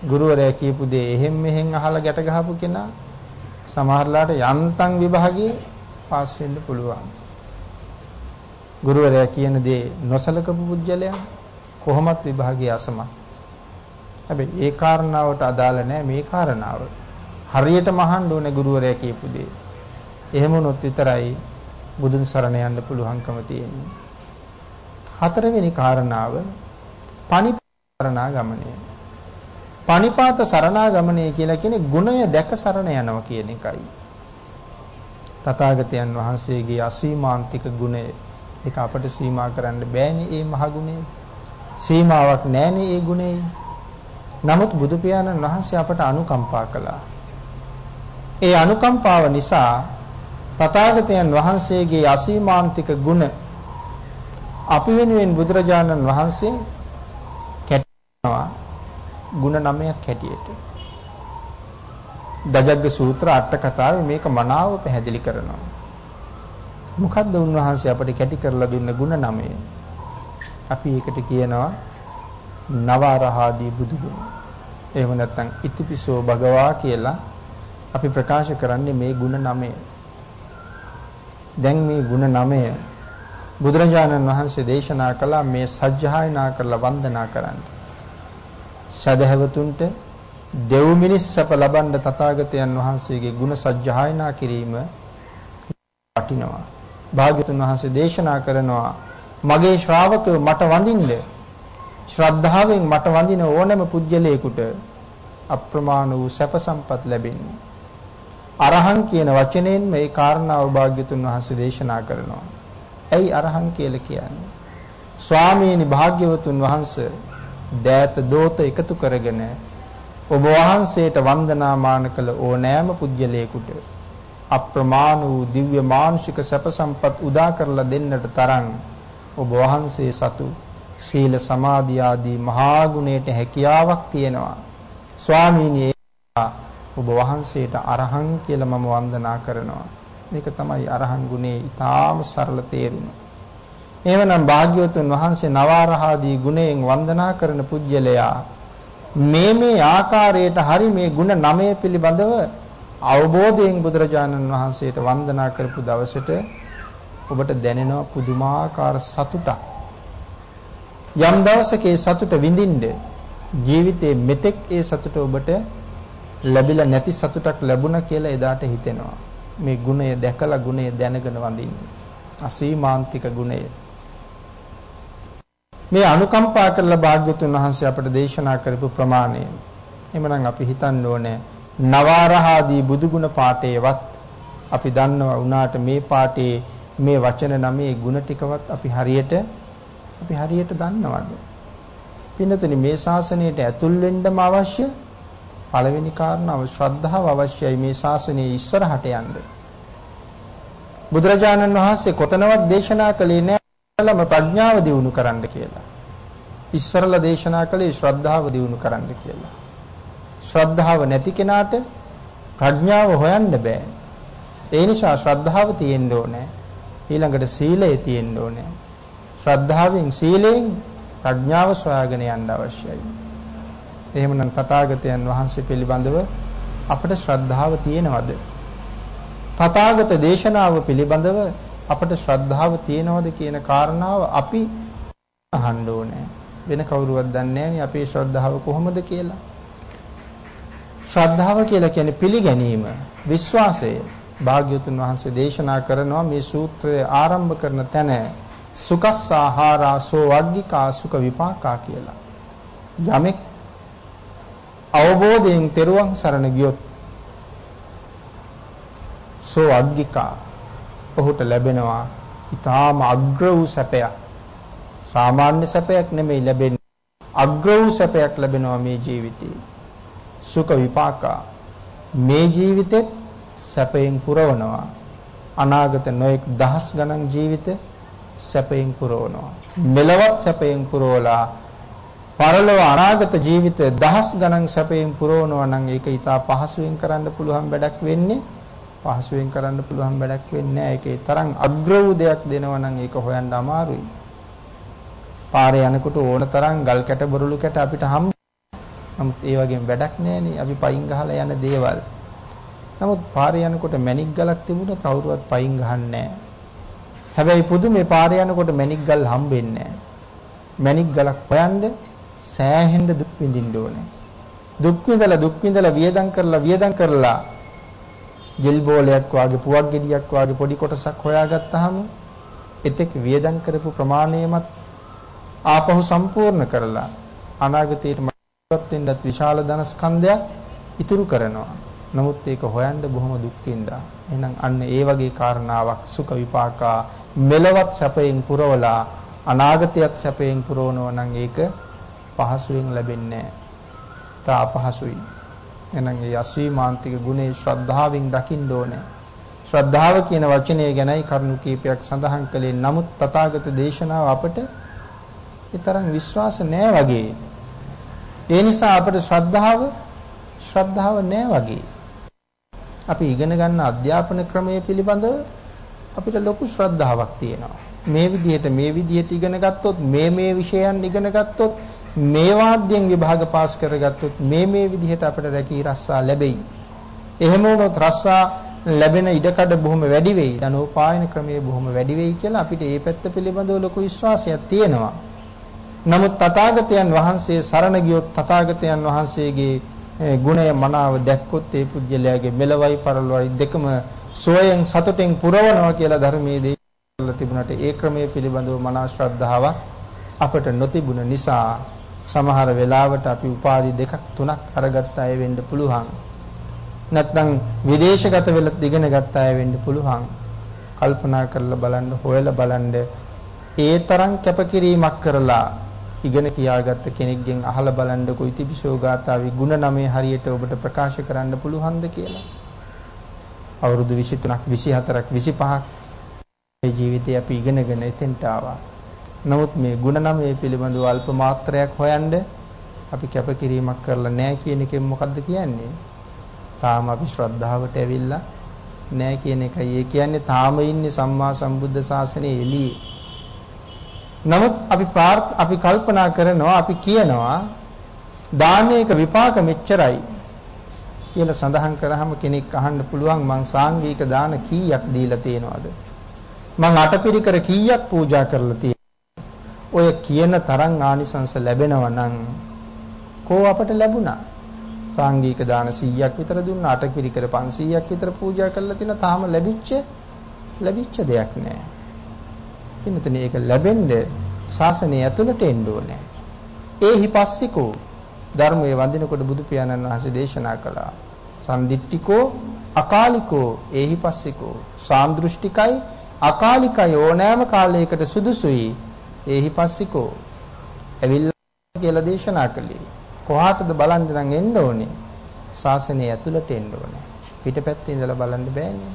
ගුරුවරයා කියපු දේ එහෙම් මෙහෙන් අහලා ගැට ගහපු කෙනා සමහරලාට යන්තම් විභාගයේ පාස් වෙන්න පුළුවන්. ගුරුවරයා කියන දේ නොසලකපු පුජ්‍යලයා කොහොමත් විභාගයේ අසමත්. හැබැයි ඒ කාරණාවට අදාළ නැහැ මේ කාරණාව. හරියටම අහන්න ඕනේ ගුරුවරයා කියපු දේ. එහෙම වුණොත් විතරයි බුදුන් සරණ යන්න පුළුවන්කම තියෙන්නේ. හතරවෙනි කාරණාව පණිපාරණා ගමනය. පණිපාත සරණාගමනය කියලා කියන්නේ ගුණය දැක සරණ යනවා කියන එකයි. තථාගතයන් වහන්සේගේ අසීමාන්තික ගුණය ඒක අපට සීමා කරන්න බෑනේ මේ මහ ගුණය. සීමාවක් නැහැනේ මේ ගුණේ. නමුත් බුදු පියාණන් වහන්සේ අපට අනුකම්පා කළා. ඒ අනුකම්පාව නිසා තථාගතයන් වහන්සේගේ අසීමාන්තික ගුණ අපි වෙනුවෙන් බුදුරජාණන් වහන්සේ කැටනවා ಗುಣ නමයක් හැටියට. දජග්ග සූත්‍ර අට කතාවේ මේක මනාව පැහැදිලි කරනවා. මොකද්ද උන්වහන්සේ අපිට කැටි කරලා දුන්න ಗುಣ නමය? අපි ඒකට කියනවා නවරහාදී බුදු ගුණ. එහෙම නැත්නම් ඉතිපිසෝ භගවා කියලා අපි ප්‍රකාශ කරන්නේ මේ ಗುಣ නමය. දැන් මේ ಗುಣ නමය බුදුරජාණන් වහන්සේ දේශනා කළා මේ සජ්ජායනා කරලා වන්දනා කරන්න. සදහැවතුන්ට දෙව් මිනිස් සැප ලබන්න තථාගතයන් වහන්සේගේ ගුණ සජ්ජායනා කිරීම වටිනවා. භාග්‍යතුන් වහන්සේ දේශනා කරනවා මගේ ශ්‍රාවකයෝ මට වඳින්න ශ්‍රද්ධාවෙන් මට වඳින ඕනෑම පුජ්‍යලයකට අප්‍රමාණ වූ සැප සම්පත් ලැබෙන්නේ. අරහං කියන වචනයෙන් මේ කාරණාව භාග්‍යතුන් වහන්සේ දේශනා කරනවා. ඇයි අරහං කියලා කියන්නේ? ස්වාමීනි භාග්‍යවතුන් වහන්සේ දෑත දෝත එකතු කරගෙන ඔබ වහන්සේට වන්දනාමාන කළ ඕනෑම පුජ්‍යලයකට අප්‍රමාණ වූ දිව්‍ය මානුෂික සැප සම්පත් උදා කරලා දෙන්නට තරම් ඔබ වහන්සේ සතු සීල සමාධි ආදී මහා ගුණයට හැකියාවක් තියෙනවා ස්වාමීනි ඔබ වහන්සේට අරහං කියලා මම වන්දනා කරනවා. මේක තමයි අරහං ගුණේ ඊටාම සරල තේරුම. එහෙමනම් භාග්‍යවතුන් වහන්සේ නවාරහාදී ගුණයෙන් වන්දනා කරන පුජ්‍යලයා මේ මේ ආකාරයට හරි මේ ගුණ නමය පිළිබඳව අවබෝධයෙන් බුදුරජාණන් වහන්සේට වන්දනා කරපු දවසට ඔබට දැනෙනවා පුදුමාකාර සතුටක්. යම් දවසක ඒ සතුට විඳින්න ජීවිතේ මෙතෙක් ඒ සතුට ඔබට ලැබිලා නැති සතුටක් ලැබුණා කියලා එදාට හිතෙනවා. මේ ගුණය දැකලා ගුණය දැනගෙන වඳින්න. අසීමාන්තික ගුණය. මේ අනුකම්පා කරලා භාග්‍යතුන් වහන්සේ අපට දේශනා කරපු ප්‍රමාණය. එhmenan අපි හිතන්න ඕනේ නවාරහාදී බුදුගුණ පාඨයේවත් අපි දන්නවා වුණාට මේ පාඨයේ මේ වචන නමේ ಗುಣ ටිකවත් අපි හරියට අපි හරියට දන්නවද? පින්නතුනි මේ ශාසනයට ඇතුල් වෙන්නම අවශ්‍ය පළවෙනි කාරණාව ශ්‍රද්ධාව අවශ්‍යයි මේ ශාසනයේ ඉස්සරහට යන්න. බුදුරජාණන් වහන්සේ කොතනවත් දේශනා කළේ නැහැ ප්‍රඥාව දියුණු කරන්න කියලා. ඉස්සරලා දේශනා කළේ ශ්‍රද්ධාව දියුණු කරන්න කියලා. ශ්‍රද්ධාව නැති කෙනාට ප්‍රඥාව හොයන්න බෑ. ඒ නිසා ශ්‍රද්ධාව තියෙන්න ඕනේ. ඊළඟට සීලය තියෙන්න ඕනේ. ශ්‍රද්ධාවෙන් සීලයෙන් ප්‍රඥාව සොයාගෙන යන්න අවශ්‍යයි. එහෙමනම් තථාගතයන් වහන්සේ පිළිබඳව අපට ශ්‍රද්ධාව තියෙනවද? තථාගත දේශනාව පිළිබඳව අපට ශ්‍රද්ධාව තියෙනවද කියන කාරණාව අපි අහන්න ඕනේ. වෙන කවුරුවත් දන්නේ නැහැ අපේ ශ්‍රද්ධාව කොහොමද කියලා. ශ්‍රද්ධාව කියලා කියන්නේ පිළිගැනීම, විශ්වාසය. භාග්‍යවතුන් වහන්සේ දේශනා කරනවා මේ සූත්‍රය ආරම්භ කරන තැන සුකස්සාහාරා සෝ වග්ගිකා සුඛ විපාකා කියලා. යමෙක් අවබෝධයෙන් තෙරුවන් සරණ ගියොත් සෝ අග්ගිකා ඔහුට ලැබෙනවා ඊටාම අග්‍ර වූ සැපයක්. සාමාන්‍ය සැපයක් නෙමෙයි ලැබෙන්නේ. අග්‍ර වූ සැපයක් ලැබෙනවා මේ ජීවිතේ. සුඛ විපාකා මේ ජීවිතෙත් සැපයෙන් පුරවනවා. අනාගත නොඑක් දහස් ගණන් ජීවිත සැපයෙන් පුරවනවා. මෙලවත් සැපයෙන් පුරවලා පරලොව අනාගත ජීවිත දහස් ගණන් සැපයෙන් පුරවනවා නම් ඒක ඊටා පහසුවෙන් කරන්න පුළුවන් වැඩක් වෙන්නේ පහසුවෙන් කරන්න පුළුවන් වැඩක් වෙන්නේ නැහැ. ඒකේ තරම් අග්‍ර වූ දෙයක් දෙනවා නම් ඒක හොයන්න අමාරුයි. පාරේ යනකොට ඕන තරම් ගල් කැට බොරළු කැට අපිට හම් නමුත් ඒ වගේම වැඩක් නැහෙනේ. අපි පයින් ගහලා යන දේවල්. නමුත් පාරේ යනකොට මැණික් ගලක් තිබුණා කවුරුවත් පයින් ගහන්නේ නැහැ. හැබැයි පුදුමේ පාරේ යනකොට මැණික් ගල් හම්බෙන්නේ නැහැ. මැණික් ගලක් හොයන්නේ සෑහෙන්න දුක් විඳින්න ඕනේ. දුක් විඳලා දුක් විඳලා වියදම් කරලා වියදම් කරලා ජෙල් බෝලයක් වාගේ පුවක් ගෙඩියක් වාගේ පොඩි කොටසක් හොයාගත්තාම එතෙක් වියදම් කරපු ප්‍රමාණයමත් ආපහු සම්පූර්ණ කරලා අනාගතයට මතවත් වෙන්නත් විශාල ධන ස්කන්ධයක් ඉතුරු කරනවා. නමුත් ඒක හොයන්න බොහොම දුක් විඳා. එහෙනම් අන්න ඒ වගේ කාරණාවක් සුඛ විපාකා මෙලවත් සැපයෙන් පුරවලා අනාගතයත් සැපයෙන් පුරවනවා නම් ඒක පහසුවෙන් ලැබෙන්නේ නැහැ. තා අපහසුයි. එහෙනම් ඒ අසීමාන්තික ගුණේ ශ්‍රද්ධාවෙන් දකින්න ඕනේ. ශ්‍රද්ධාව කියන වචනය ගැනයි කරුණු කීපයක් සඳහන් කළේ. නමුත් තථාගත දේශනාව අපට ඒ තරම් විශ්වාස නැහැ වගේ. ඒ නිසා අපට ශ්‍රද්ධාව ශ්‍රද්ධාව නැහැ වගේ. අපි ඉගෙන ගන්න අධ්‍යාපන ක්‍රමය පිළිබඳව අපිට ලොකු ශ්‍රද්ධාවක් තියෙනවා. මේ විදිහට මේ විදිහට ඉගෙන ගත්තොත් මේ මේ විෂයන් ඉගෙන ගත්තොත් මේ වාද්‍යයෙන් විභාග පාස් කරගත්තොත් මේ මේ විදිහට අපිට රැකී රස්සා ලැබෙයි. එහෙම වුණොත් රස්සා ලැබෙන ඉඩකඩ බොහොම වැඩි වෙයි. ධනෝපායන ක්‍රමයේ බොහොම වැඩි වෙයි කියලා අපිට මේ පැත්ත පිළිබඳව ලොකු විශ්වාසයක් තියෙනවා. නමුත් තථාගතයන් වහන්සේ සරණ ගියොත් තථාගතයන් වහන්සේගේ ගුණය මනාව දැක්කොත් ඒ පුජ්‍යලයාගේ මෙලවයි පරලොවයි දෙකම සෝයෙන් සතුටෙන් පුරවනවා කියලා ධර්මයේ දේශනා තිබුණාට ඒ ක්‍රමයේ පිළිබඳව මනා ශ්‍රද්ධාවක් අපට නොතිබුණ නිසා සමහර වෙලාවට අපි උපාධි දෙකක් තුනක් අරගත්ත අය වෙන්න පුළුවන්. නැත්නම් විදේශගත වෙලත් ඉගෙන ගත්ත අය වෙන්න පුළුවන්. කල්පනා කරලා බලන්න හොයලා බලන්න ඒ තරම් කැපකිරීමක් කරලා ඉගෙන කියාගත්ත කෙනෙක්ගෙන් අහලා බලන්න කොයිතිපිසෝ ගාතාවේ ಗುಣ නමේ හරියට ඔබට ප්‍රකාශ කරන්න පුළුවන්ද කියලා. අවුරුදු 23ක් 24ක් 25ක් මේ ජීවිතේ අපි ඉගෙනගෙන එතෙන්ට ආවා. නමුත් මේ ಗುಣ නමයේ පිළිබඳව අල්ප මාත්‍රයක් හොයන්න අපි කැපකිරීමක් කරලා නැහැ කියන එකෙන් මොකද්ද කියන්නේ? තාම අපි ශ්‍රද්ධාවට ඇවිල්ලා නැහැ කියන එකයි. ඒ කියන්නේ තාම ඉන්නේ සම්මා සම්බුද්ධ ශාසනයේ එළියේ. නමුත් අපි අපි කල්පනා කරනවා අපි කියනවා දානයක විපාක මෙච්චරයි කියලා සඳහන් කරාම කෙනෙක් අහන්න පුළුවන් මං සාංගික දාන කීයක් දීලා තියෙනවද මං අටපිරිකර කීයක් පූජා කරලා තියෙනවද ඔය කියන තරම් ආනිසංස ලැබෙනවා නම් කෝ අපට ලැබුණා? සාංගික දාන 100ක් විතර දුන්නා අටපිරිකර 500ක් විතර පූජා කරලා තිනා තාම ලැබිච්ච ලැබිච්ච දෙයක් නෑ. පින්නතනේ ඒක ලැබෙන්න ශාසනය ඇතුළට එන්න ඕනේ. ඒහි පස්සිකෝ ධර්මයේ වඳිනකොට බුදු පියාණන් වහන්සේ දේශනා කළා. සම්දිට්ඨිකෝ අකාලිකෝ. ඒහිපස්සිකෝ සාම්දෘෂ්ටිකයි අකාලිකයි ඕනෑම කාලයකට සුදුසුයි. ඒහි පස්සිකෝ ඇවිල්ලා කියලා දේශනා කළේ. කොහාටද බලන්න නම් එන්න ඕනේ? ශාසනය ඇතුළට එන්න ඕනේ. පිටපැත්තේ ඉඳලා බලන්න බෑනේ.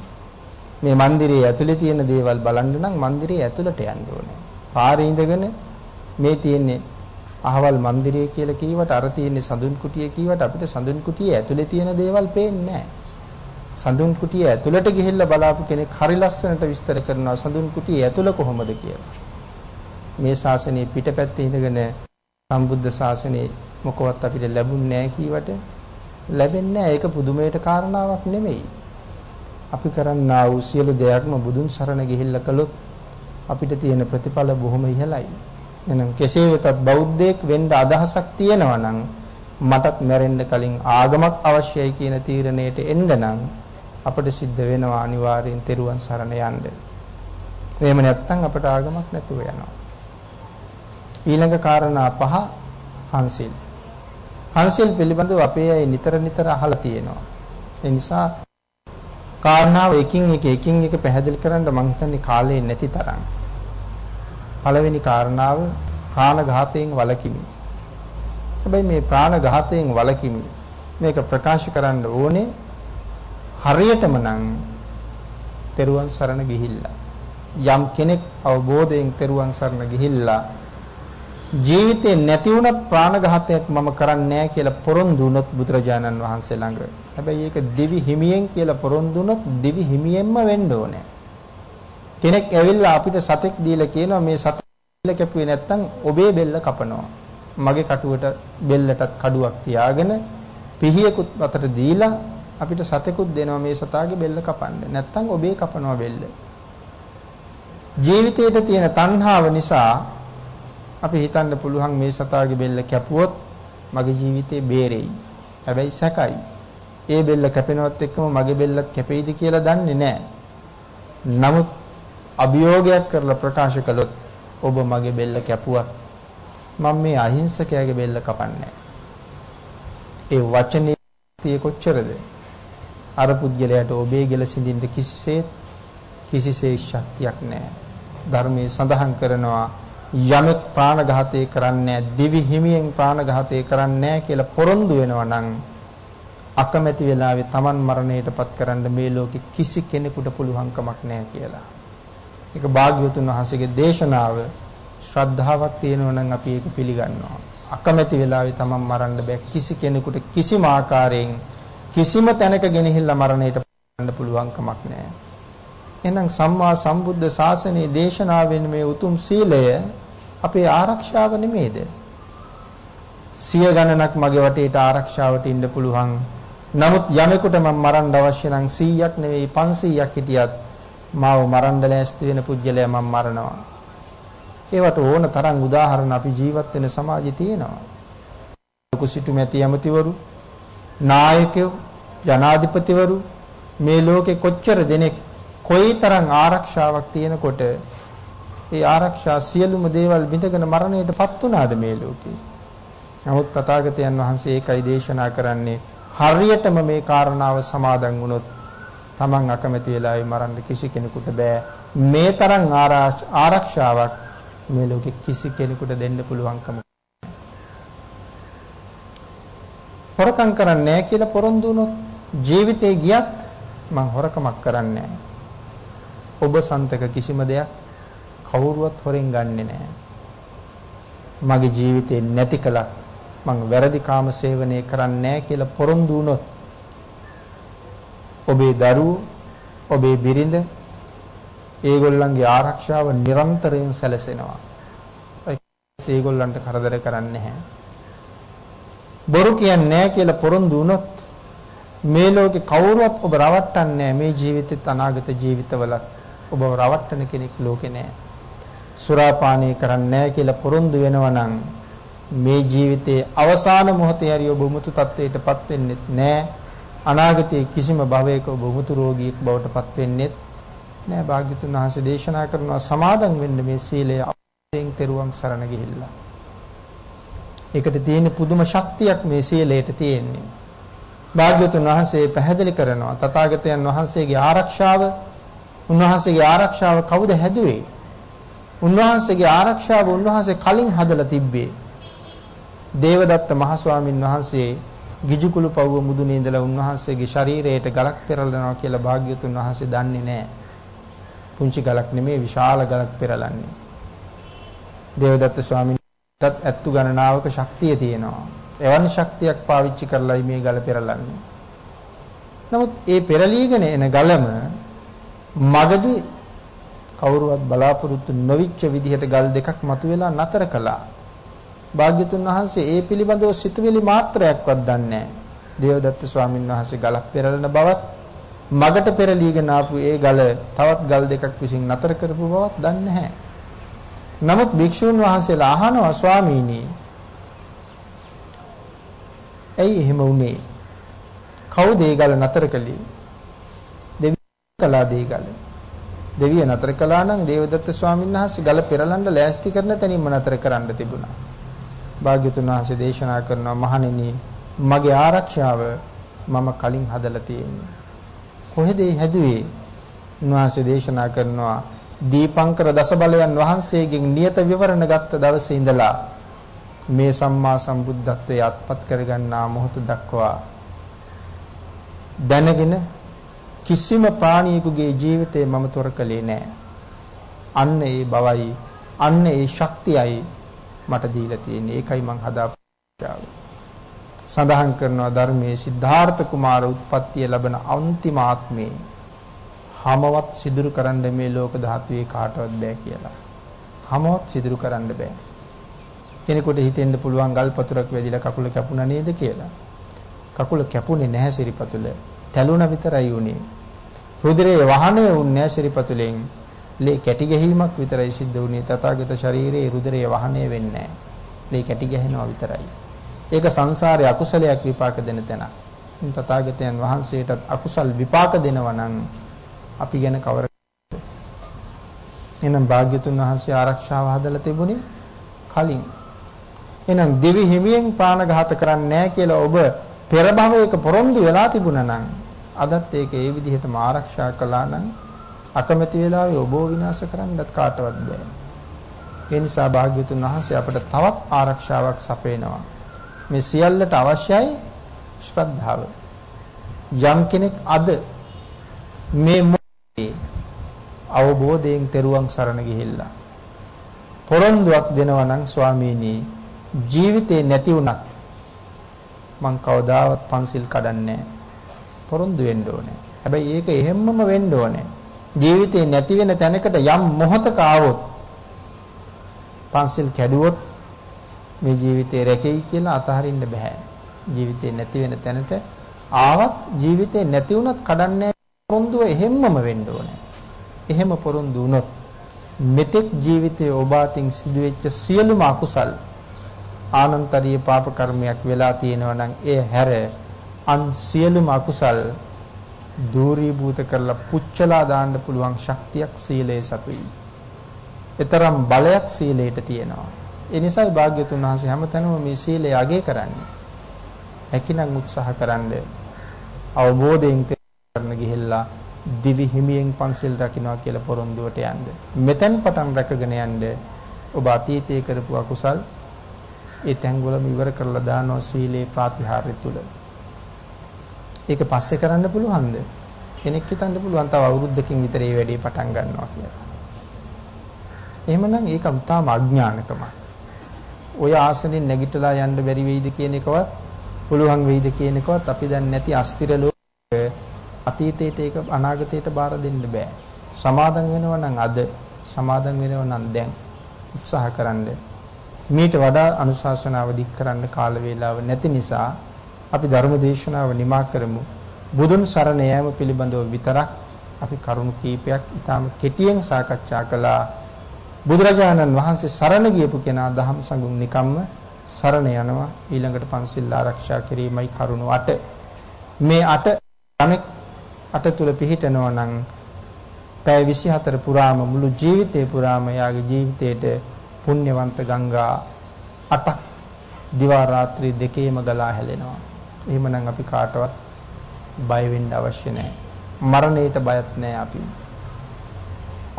මේ મંદિરයේ ඇතුලේ තියෙන දේවල් බලන්න නම් મંદિરයේ ඇතුළට යන්න ඕනේ. පාරේ ඉඳගෙන මේ තියෙන්නේ අහවල් મંદિરය කියලා කීවට අර තියෙන්නේ සඳුන් කුටිය කීවට අපිට සඳුන් කුටියේ ඇතුලේ තියෙන දේවල් පේන්නේ නැහැ. සඳුන් කුටිය ඇතුළට ගිහිල්ලා බලාපු කෙනෙක් හරි ලස්සනට විස්තර කරනවා සඳුන් කුටිය ඇතුළ කොහොමද කියලා. මේ ශාසනයේ පිටපැත්තේ ඉඳගෙන සම්බුද්ධ ශාසනයේ මොකවත් අපිට ලැබුණ නැහැ කීවට ලැබෙන්නේ නැහැ. ඒක පුදුමයට කාරණාවක් නෙමෙයි. අපි කරන්නා වූ සියලු දෙයක්ම බුදුන් සරණ ගිහිල්ලා කළොත් අපිට තියෙන ප්‍රතිඵල බොහොම ඉහළයි. එහෙනම් කෙසේ වෙතත් බෞද්ධයෙක් වෙන්න අදහසක් තියෙනවා නම් මටත් මැරෙන්න කලින් ආගමක් අවශ්‍යයි කියන තීරණයට එන්න නම් අපිට සිද්ධ වෙනවා අනිවාර්යෙන් තෙරුවන් සරණ යන්න. එහෙම නැත්නම් අපට ආගමක් නැතුව යනවා. ඊළඟ කාරණා පහ පන්සිල්. පන්සිල් පිළිබඳව අපේ අය නිතර නිතර අහලා තියෙනවා. ඒ නිසා කාරණාව එකින් එක එකින් එක පැහැදිලි කරන්න මම හිතන්නේ කාලේ නැති තරම්. පළවෙනි කාරණාව ප්‍රාණඝාතයෙන් වළකිමි. හැබැයි මේ ප්‍රාණඝාතයෙන් වළකිමි මේක ප්‍රකාශ කරන්න ඕනේ හරියටම නම් තෙරුවන් සරණ ගිහිල්ලා යම් කෙනෙක් අවබෝධයෙන් තෙරුවන් සරණ ගිහිල්ලා ජීවිතේ නැති වුණත් ප්‍රාණඝාතයක් මම කරන්නේ නැහැ කියලා පොරොන්දු වුණොත් බුදුරජාණන් වහන්සේ ළඟ. හැබැයි ඒක දිවි හිමියෙන් කියලා පොරොන්දු වුණොත් දිවි හිමියෙන්ම වෙන්න ඕනේ. කෙනෙක් ඇවිල්ලා අපිට සතෙක් දීලා කියනවා මේ සතෙක් කැපුවේ නැත්තම් ඔබේ බෙල්ල කපනවා. මගේ කටුවට බෙල්ලටත් කඩුවක් තියාගෙන පිහියකුත් අතට දීලා අපිට සතෙකුත් දෙනවා මේ සතාගේ බෙල්ල කපන්න. නැත්තම් ඔබේ කපනවා බෙල්ල. ජීවිතයේ තියෙන තණ්හාව නිසා අපි හිතන්න පුළුවන් මේ සතාගේ බෙල්ල කැපුවොත් මගේ ජීවිතේ බේරෙයි. හැබැයි සැකයි. ඒ බෙල්ල කැපෙනවත් එක්කම මගේ බෙල්ලත් කැපෙයිද කියලා දන්නේ නැහැ. නමුත් අභියෝගයක් කරලා ප්‍රකාශ කළොත් ඔබ මගේ බෙල්ල කැපුවා මම මේ අහිංසකයාගේ බෙල්ල කපන්නේ ඒ වචනේ තිය කොච්චරද අර පුද්ගලයාට ඔබේ ගෙල සිඳින්න කිසිසේත් කිසිසේ ශක්තියක් නැහැ ධර්මයේ සඳහන් කරනවා යමෙක් ප්‍රාණඝාතය කරන්නේ දිවි හිමියෙන් ප්‍රාණඝාතය කරන්නේ කියලා පොරොන්දු වෙනවා නම් අකමැති වෙලාවේ Taman මරණයටපත් කරන්න මේ ලෝකෙ කිසි කෙනෙකුට පුළුවන් කමක් නැහැ කියලා ඒක භාග්‍යවතුන් වහන්සේගේ දේශනාව ශ්‍රද්ධාවක් තියෙනවා නම් අපි ඒක පිළිගන්නවා. අකමැති වෙලාවේ තමන් මරන්න බෑ කිසි කෙනෙකුට කිසිම ආකාරයෙන් කිසිම තැනක ගෙනහිල්ලා මරණයට පන්න පුළුවන් කමක් නෑ. එහෙනම් සම්මා සම්බුද්ධ ශාසනයේ දේශනාවෙන් මේ උතුම් සීලය අපේ ආරක්ෂාව නෙමේද? සිය ගණනක් මගේ වටේට ආරක්ෂාවට ඉන්න පුළුවන්. නමුත් යමෙකුට මම මරන්න අවශ්‍ය නම් 100ක් නෙවෙයි 500ක් හිටියත් මාව මරන්න ලෑස්ති වෙන පුජ්‍යලයා මම මරනවා. ඒවට ඕන තරම් උදාහරණ අපි ජීවත් වෙන සමාජයේ තියෙනවා. ලොකු සිටු මැති ඇමතිවරු, නායකයෝ, ජනාධිපතිවරු මේ ලෝකේ කොච්චර දෙනෙක් කොයිතරම් ආරක්ෂාවක් තියෙනකොට ඒ ආරක්ෂා සියලුම දේවල් බිඳගෙන මරණයටපත් වුණාද මේ ලෝකේ. නමුත් තථාගතයන් වහන්සේ ඒකයි දේශනා කරන්නේ හරියටම මේ කාරණාව සමාදන් වුණොත් Taman අකමැති වෙලාවේ මරන්න කිසි කෙනෙකුට බෑ. මේ තරම් ආරක්ෂාවක් මේ ලෝකෙ කිසි කෙනෙකුට දෙන්න පුළුවන්කම හොරකම් කරන්නේ නැහැ කියලා පොරොන්දු වුණොත් ජීවිතේ ගියත් මං හොරකමක් කරන්නේ ඔබ සන්තක කිසිම දෙයක් කවුරුවත් හොරෙන් ගන්නෙ නැහැ. මගේ ජීවිතේ නැති කලත් මං වැරදි කාම සේවනය කරන්නේ නැහැ කියලා පොරොන්දු වුණොත් ඔබේ දරුවෝ, ඔබේ බිරිඳ ඒගොල්ලන්ගේ ආරක්ෂාව නිරන්තරයෙන් සැලසෙනවා. ඒගොල්ලන්ට කරදර කරන්නේ නැහැ. බොරු කියන්නේ නැහැ කියලා පොරොන්දු වුණොත් මේ ලෝකේ කවුරුවත් ඔබ රවට්ටන්නේ මේ ජීවිතෙත් අනාගත ජීවිතවලත් ඔබ රවට්ටන කෙනෙක් ලෝකේ නැහැ. සුරාපානය කරන්නේ නැහැ කියලා පොරොන්දු වෙනවා නම් මේ ජීවිතයේ අවසාන මොහොතේ හරි ඔබ මුතු තත්වයටපත් වෙන්නේ නැහැ. අනාගතයේ කිසිම භවයක ඔබ මුතු රෝගියෙක් බවට පත් වෙන්නේ නැහැ. භාග්‍යතුන් වහන්සේ දේශනා කරනවා සමාදන් වෙන්න මේ සීලය අපෙන් තෙරුවන් සරණ ගිහිල්ලා. ඒකට තියෙන පුදුම ශක්තියක් මේ සීලයට තියෙන්නේ. භාග්‍යතුන් වහන්සේ පැහැදිලි කරනවා තථාගතයන් වහන්සේගේ ආරක්ෂාව උන්වහන්සේගේ ආරක්ෂාව කවුද හැදුවේ? උන්වහන්සේගේ ආරක්ෂාව උන්වහන්සේ කලින් හදලා තිබ්බේ. දේවදත්ත මහ ස්වාමින් වහන්සේ ගිජුකුළු පවුව මුදුනේ ඉඳලා උන්වහන්සේගේ ශරීරයට ගලක් පෙරලනවා කියලා භාග්‍යතුන් වහන්සේ දන්නේ නැහැ. පුංචි ගලක් නෙමෙයි විශාල ගලක් පෙරලන්නේ. දේවදත්ත ස්වාමීන්ටත් ඇත්තු ගණනාවක ශක්තිය තියෙනවා. එවන් ශක්තියක් පාවිච්චි කරලායි මේ ගල පෙරලන්නේ. නමුත් ඒ පෙරලීගෙන එන ගලම මගදී කවුරුවත් බලාපොරොත්තු නොවිච්ච විදිහට ගල් දෙකක් මතුවෙලා නතර කළා. භාග්‍යතුන් වහන්සේ ඒ පිළිබඳව සිතුවිලි මාත්‍රයක්වත් දන්නේ නැහැ. දේවදත්ත ස්වාමීන් වහන්සේ ගලක් පෙරලන බවත් මගට පෙරලීගෙන ආපු ඒ ගල තවත් ගල් දෙකක් විසින් නතර කරපු බවත් දන්නේ නැහැ. නමුත් භික්ෂුන් වහන්සේලා අහනවා ස්වාමීනි ඇයි එහෙම වුනේ? කවුද ඒ ගල නතර කළේ? දෙවියන් කළා දේ ගල. දෙවිය නතර කළා නම් දේවදත්ත ස්වාමීන් වහන්සේ ගල පෙරලන්න ලෑස්ති කරන තැනින්ම නතර කරන්න තිබුණා. භාග්‍යතුන් වහන්සේ දේශනා කරනවා මහණෙනි මගේ ආරක්ෂාව මම කලින් හදලා තියෙන්නේ. කොහෙද හැදුවේ? උන්වහන්සේ දේශනා කරනවා දීපංකර දසබලයන් වහන්සේගෙන් නියත විවරණ ගත්ත දවසේ ඉඳලා මේ සම්මා සම්බුද්ධත්වයේ අත්පත් කරගන්නා මොහොත දක්වා දැනගෙන කිසිම ප්‍රාණියෙකුගේ ජීවිතේ මම තොර කළේ නෑ. අන්න ඒ බවයි අන්න ඒ ශක්තියයි මට දීලා තියෙන්නේ. ඒකයි මං හදාපුවාව. සඳහන් කරනවා ධර්මයේ සිද්ධාර්ථ කුමාර උත්පත්තිය ලැබෙන අන්තිම ආත්මේ හමවත් සිදුරු කරන්න මේ ලෝක ධාතුවේ කාටවත් බෑ කියලා. හමවත් සිදුරු කරන්න බෑ. කෙනෙකුට හිතෙන්න පුළුවන් ගල් පතුරක් වැදිලා කකුල කැපුණා නේද කියලා. කකුල කැපුණේ නැහැ සිරිපතුල. තැළුණ විතරයි උනේ. රුධිරයේ වහනය වුන්නේ සිරිපතුලෙන්. ලේ කැටි ගැහිමක් විතරයි සිද්ධ වුනේ. තථාගත ශරීරයේ රුධිරයේ වහනය වෙන්නේ නැහැ. ලේ කැටි ගැහෙනවා විතරයි. ඒක සංසාරයේ අකුසලයක් විපාක දෙන තැන. තථාගතයන් වහන්සේටත් අකුසල් විපාක දෙනවා නම් අපි ගැන කවර එහෙනම් භාග්‍යතුන් වහන්සේ ආරක්ෂාව හදලා තිබුණේ කලින්. එහෙනම් දෙවි හිමියෙන් ප්‍රාණඝාත කරන්නේ නැහැ කියලා ඔබ පෙර භවයක පොරොන්දු වෙලා තිබුණා නම් අදත් ඒක ඒ විදිහටම ආරක්ෂා කළා නම් අකමැති වෙලාවේ ඔබව විනාශ කරන්නත් කාටවත් බෑ. ඒ නිසා භාග්‍යතුන් වහන්සේ අපට තවත් ආරක්ෂාවක් සපයනවා. මේ සියල්ලට අවශ්‍යයි ශ්‍රද්ධාව. යම් කෙනෙක් අද මේ මොහොතේ අවබෝධයෙන් තෙරුවන් සරණ ගිහිල්ලා පොරොන්දුවක් දෙනවා නම් ස්වාමීනි ජීවිතේ නැති වුණත් මං කවදාවත් පන්සිල් කඩන්නේ පොරොන්දු වෙන්න ඕනේ. හැබැයි ඒක එහෙම්මම වෙන්න ඕනේ. ජීවිතේ නැති වෙන තැනකට යම් මොහතක ආවොත් පන්සිල් කැඩුවොත් මේ ජීවිතේ රැකෙයි කියලා අතහරින්න බෑ. ජීවිතේ නැති වෙන තැනට ආවත් ජීවිතේ නැති වුණත් කඩන්නේ පොරොන්දුව එහෙම්මම වෙන්න ඕනේ. එහෙම පොරොන්දු වුණොත් මෙතෙක් ජීවිතයේ ඔබ අතින් සිදුවෙච්ච සියලුම අකුසල් ආනන්තරීය පාප කර්මයක් වෙලා තියෙනවා නම් ඒ හැර අන් සියලුම අකුසල් දූරීභූත කරලා පුච්චලා දාන්න පුළුවන් ශක්තියක් සීලයේ සතුයි. ඊතරම් බලයක් සීලයට තියෙනවා. ඒ නිසායි භාග්‍යතුන් වහන්සේ හැමතැනම මේ සීලය අගය කරන්නේ. හැකිනම් උත්සාහ කරන්න අවබෝධයෙන් කරන ගිහිල්ලා දිවි හිමියෙන් පන්සිල් රකින්නවා කියලා පොරොන්දුවට යන්න. මෙතෙන් පටන් රැකගෙන යන්න ඔබ අතීතයේ කරපු අකුසල් ඒ තැන්වලම ඉවර කරලා දානවා සීලේ ප්‍රාතිහාර්ය තුල. ඒක පස්සේ කරන්න පුළුවන්ද? කෙනෙක් හිතන්න පුළුවන් තව අවුරුද්දකින් විතර මේ වැඩේ පටන් ගන්නවා කියලා. එහෙමනම් ඒක උතාම අඥානකමක්. ඔය ආසනෙන් නැගිටලා යන්න බැරි වෙයිද කියන එකවත් පුළුවන් වෙයිද කියන එකවත් අපි දැන් නැති අස්තිර ලෝක අතීතයට ඒක අනාගතයට බාර දෙන්න බෑ. සමාදන් වෙනවා නම් අද සමාදන් වෙනවා නම් දැන් උත්සාහ කරන්න. මීට වඩා අනුශාසනාව දික් කරන්න කාල වේලාව නැති නිසා අපි ධර්ම දේශනාව නිමා කරමු. බුදුන් සරණ යාම පිළිබඳව විතරක් අපි කරුණු කීපයක් ඊටාම කෙටියෙන් සාකච්ඡා කළා. බුදුරජාණන් වහන්සේ සරණ ගියපු කෙනා දහම් සංගුණ නිකම්ම සරණ යනවා ඊළඟට පන්සිල් ආරක්ෂා කිරීමයි කරුණු 8 මේ 8 යමෙක් 8 තුල පිහිටනවා නම් පැය 24 පුරාම මුළු ජීවිතේ පුරාම යාගේ ජීවිතේට පුණ්‍යවන්ත ගංගා 8ක් දිවා රාත්‍රී දෙකේම ගලා හැලෙනවා එහෙමනම් අපි කාටවත් බය වෙන්න අවශ්‍ය නැහැ මරණයට බයත් නැහැ අපි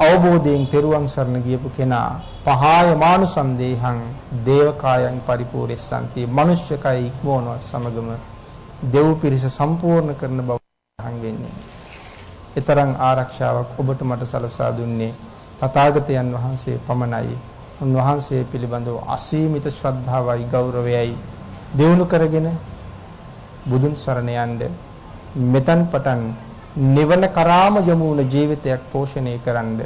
අවබෝධයෙන් තෙරුවන් සරණ ගියපු කෙනා පහාය මානුසන්දේහං දේවකායන් පරිපූර්ණස්සන්ති මනුෂ්‍යකයි ඉක්මවනවත් සමගම දෙව් පිරිස සම්පූර්ණ කරන බව හංගෙන්නේ. ඊතරම් ආරක්ෂාවක් ඔබට මට සලසා දුන්නේ තථාගතයන් වහන්සේ පමණයි. උන්වහන්සේ පිළිබඳව අසීමිත ශ්‍රද්ධාවයි ගෞරවයයි දිනු කරගෙන බුදුන් සරණ යන්න මෙතන් පටන් නිවන කරාම යමු වුණ ජීවිතයක් පෝෂණය කරන්න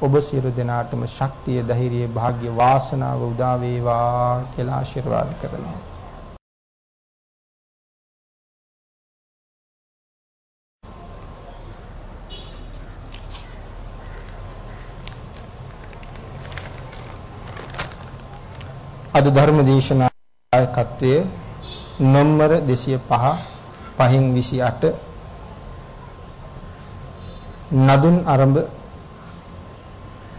ඔබ සියලු දෙනාටම ශක්තිය ධෛර්යය වාග්ය වාසනාව උදා වේවා කියලා ආශිර්වාද කරනවා. අද ධර්ම දේශනායකත්වයේ නම්බර 205 පහින් 28 නදුන් අරඹ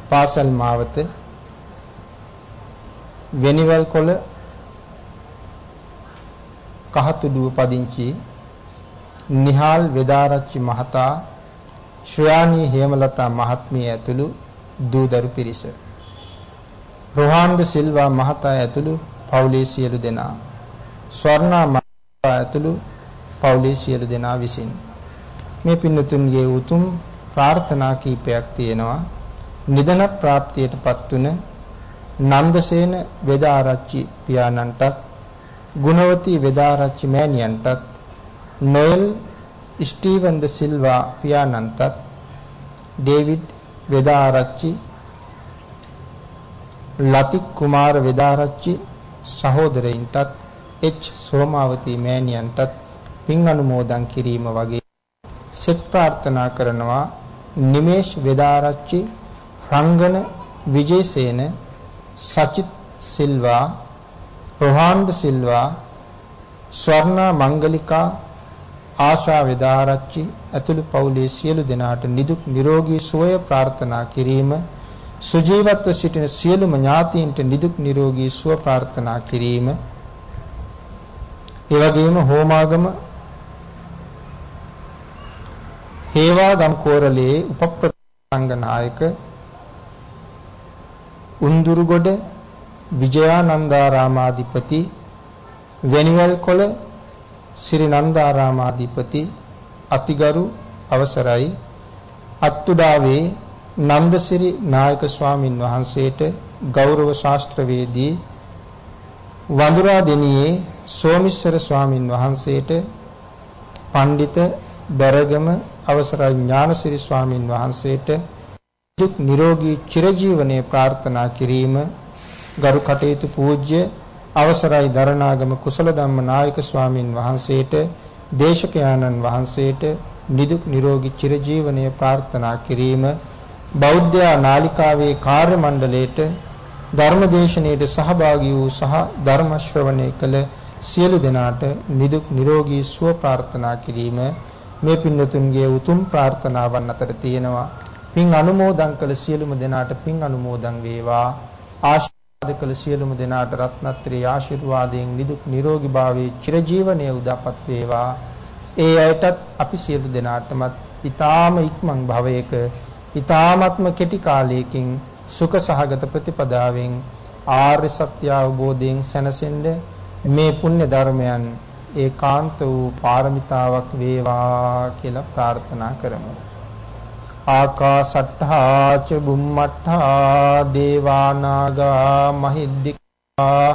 පාසල් මාවත වෙනිවල් කොළ කහතුඩුව පදිංචි නිහාල් වෙදාරච්චි මහතා ශ්‍රයාණී හේමලතා මහත්මිය ඇතුළු දූදරු පිරිස. රොහාන්ද සිල්වා මහතා ඇතුළු පවුලේ සියලු දෙනා ස්වර්ණා මහතා ඇතුළු පවුලේ සියලු දෙනා විසින්. මේ පින්නතුන්ගේ උතුම් ප්‍රාර්ථනා කීපයක් තියෙනවා. නිදන ප්‍රාප්තියටපත් වුණ නන්දසේන වේදාරච්චි පියාණන්ටත් ගුණවතී වේදාරච්චි මෑණියන්ටත් නොයල් ස්ටීවන් ද සිල්වා පියාණන්ටත් ඩේවිඩ් වේදාරච්චි ලතික් කුමාර වේදාරච්චි සහෝදරයින්ටත් එච් සෝමාවතී මෑණියන්ටත් පින් අනුමෝදන් කිරීම වගේ සෙත් ප්‍රාර්ථනා කරනවා නිමේෂ් වේදාරච්චි රංගන විජේසේන සචිත් සිල්වා රොහාන්ද සිල්වා ස්වර්ණා මංගලිකා ආශා වේදාරච්චි ඇතුළු පවුලේ සියලු දෙනාට නිදුක් නිරෝගී සුවය ප්‍රාර්ථනා කිරීම සුජීවත්ව සිටින සියලුම ඥාතීන්ට නිදුක් නිරෝගී සුව ප්‍රාර්ථනා කිරීම ඒ වගේම හෝමාගම හේවාගම් කෝරළේ උපප්‍රසංග නායක උන්දුරුගොඩ විජයානන්දාරාමාධිපති වෙනිවල් කොළ ශ්‍රී නන්දාරාමාධිපති අතිගරු අවසරයි. අත්තුඩාවේ නන්දසිරි නායක ස්වාමින් වහන්සේට ගෞරව ශාස්ත්‍රවේදී වඳුරා දෙනියේ සෝමිස්සර ස්වාමින් වහන්සේට පඬිත බරගම අවසරයි ඥානසිරි ස්වාමින් වහන්සේට දුක් නිරෝගී චිරජීවනයේ ප්‍රාර්ථනා කිරීම ගරු කටයුතු පූජ්‍ය අවසරයි දරණාගම කුසල ධම්ම නායක ස්වාමින් වහන්සේට දේශකයාණන් වහන්සේට නිදුක් නිරෝගී චිරජීවනයේ ප්‍රාර්ථනා කිරීම බෞද්ධ නාලිකාවේ කාර්ය මණ්ඩලයට ධර්මදේශනයේ සහභාගී වූ සහ ධර්ම ශ්‍රවණය කළ සියලු දෙනාට නිදුක් නිරෝගී සුව ප්‍රාර්ථනා කිරීම මේ පින්නතුන්ගේ උතුම් ප්‍රාර්ථනාවන් අතර තියෙනවා. පින් අනුමෝදන් කළ සියලුම දෙනාට පින් අනුමෝදන් වේවා. ආශිර්වාද කළ සියලුම දෙනාට රත්නත්‍රී ආශිර්වාදයෙන් නිදුක් නිරෝගී භාවයේ චිරජීවනයේ උදාපත් වේවා. ඒ අයටත් අපි සියලු දෙනාටමත් ඊ타ම ඉක්මන් භවයක ඊ타මත්ම කෙටි කාලයකින් සුඛ සහගත ප්‍රතිපදාවෙන් ආර්ය සත්‍ය අවබෝධයෙන් සැනසෙන්න මේ පුණ්‍ය ධර්මයන් ඒකාන්ත වූ පාරමිතාවක් වේවා කියලා ප්‍රාර්ථනා කරමු. ආකාසට්ඨා ච බුම්මට්ඨා දේවානාගා මහිද්దికා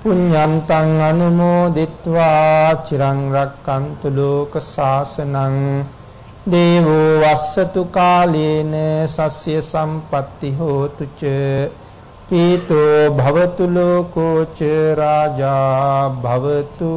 පුඤ්ඤන්තං අනුමෝදිත්වා චිරං රක්칸තු ලෝක සාසනං දේවෝ වස්සතු කාලේන සස්්‍ය සම්පatti හෝතු ච පීතෝ භවතු ලෝකෝ ච රාජා භවතු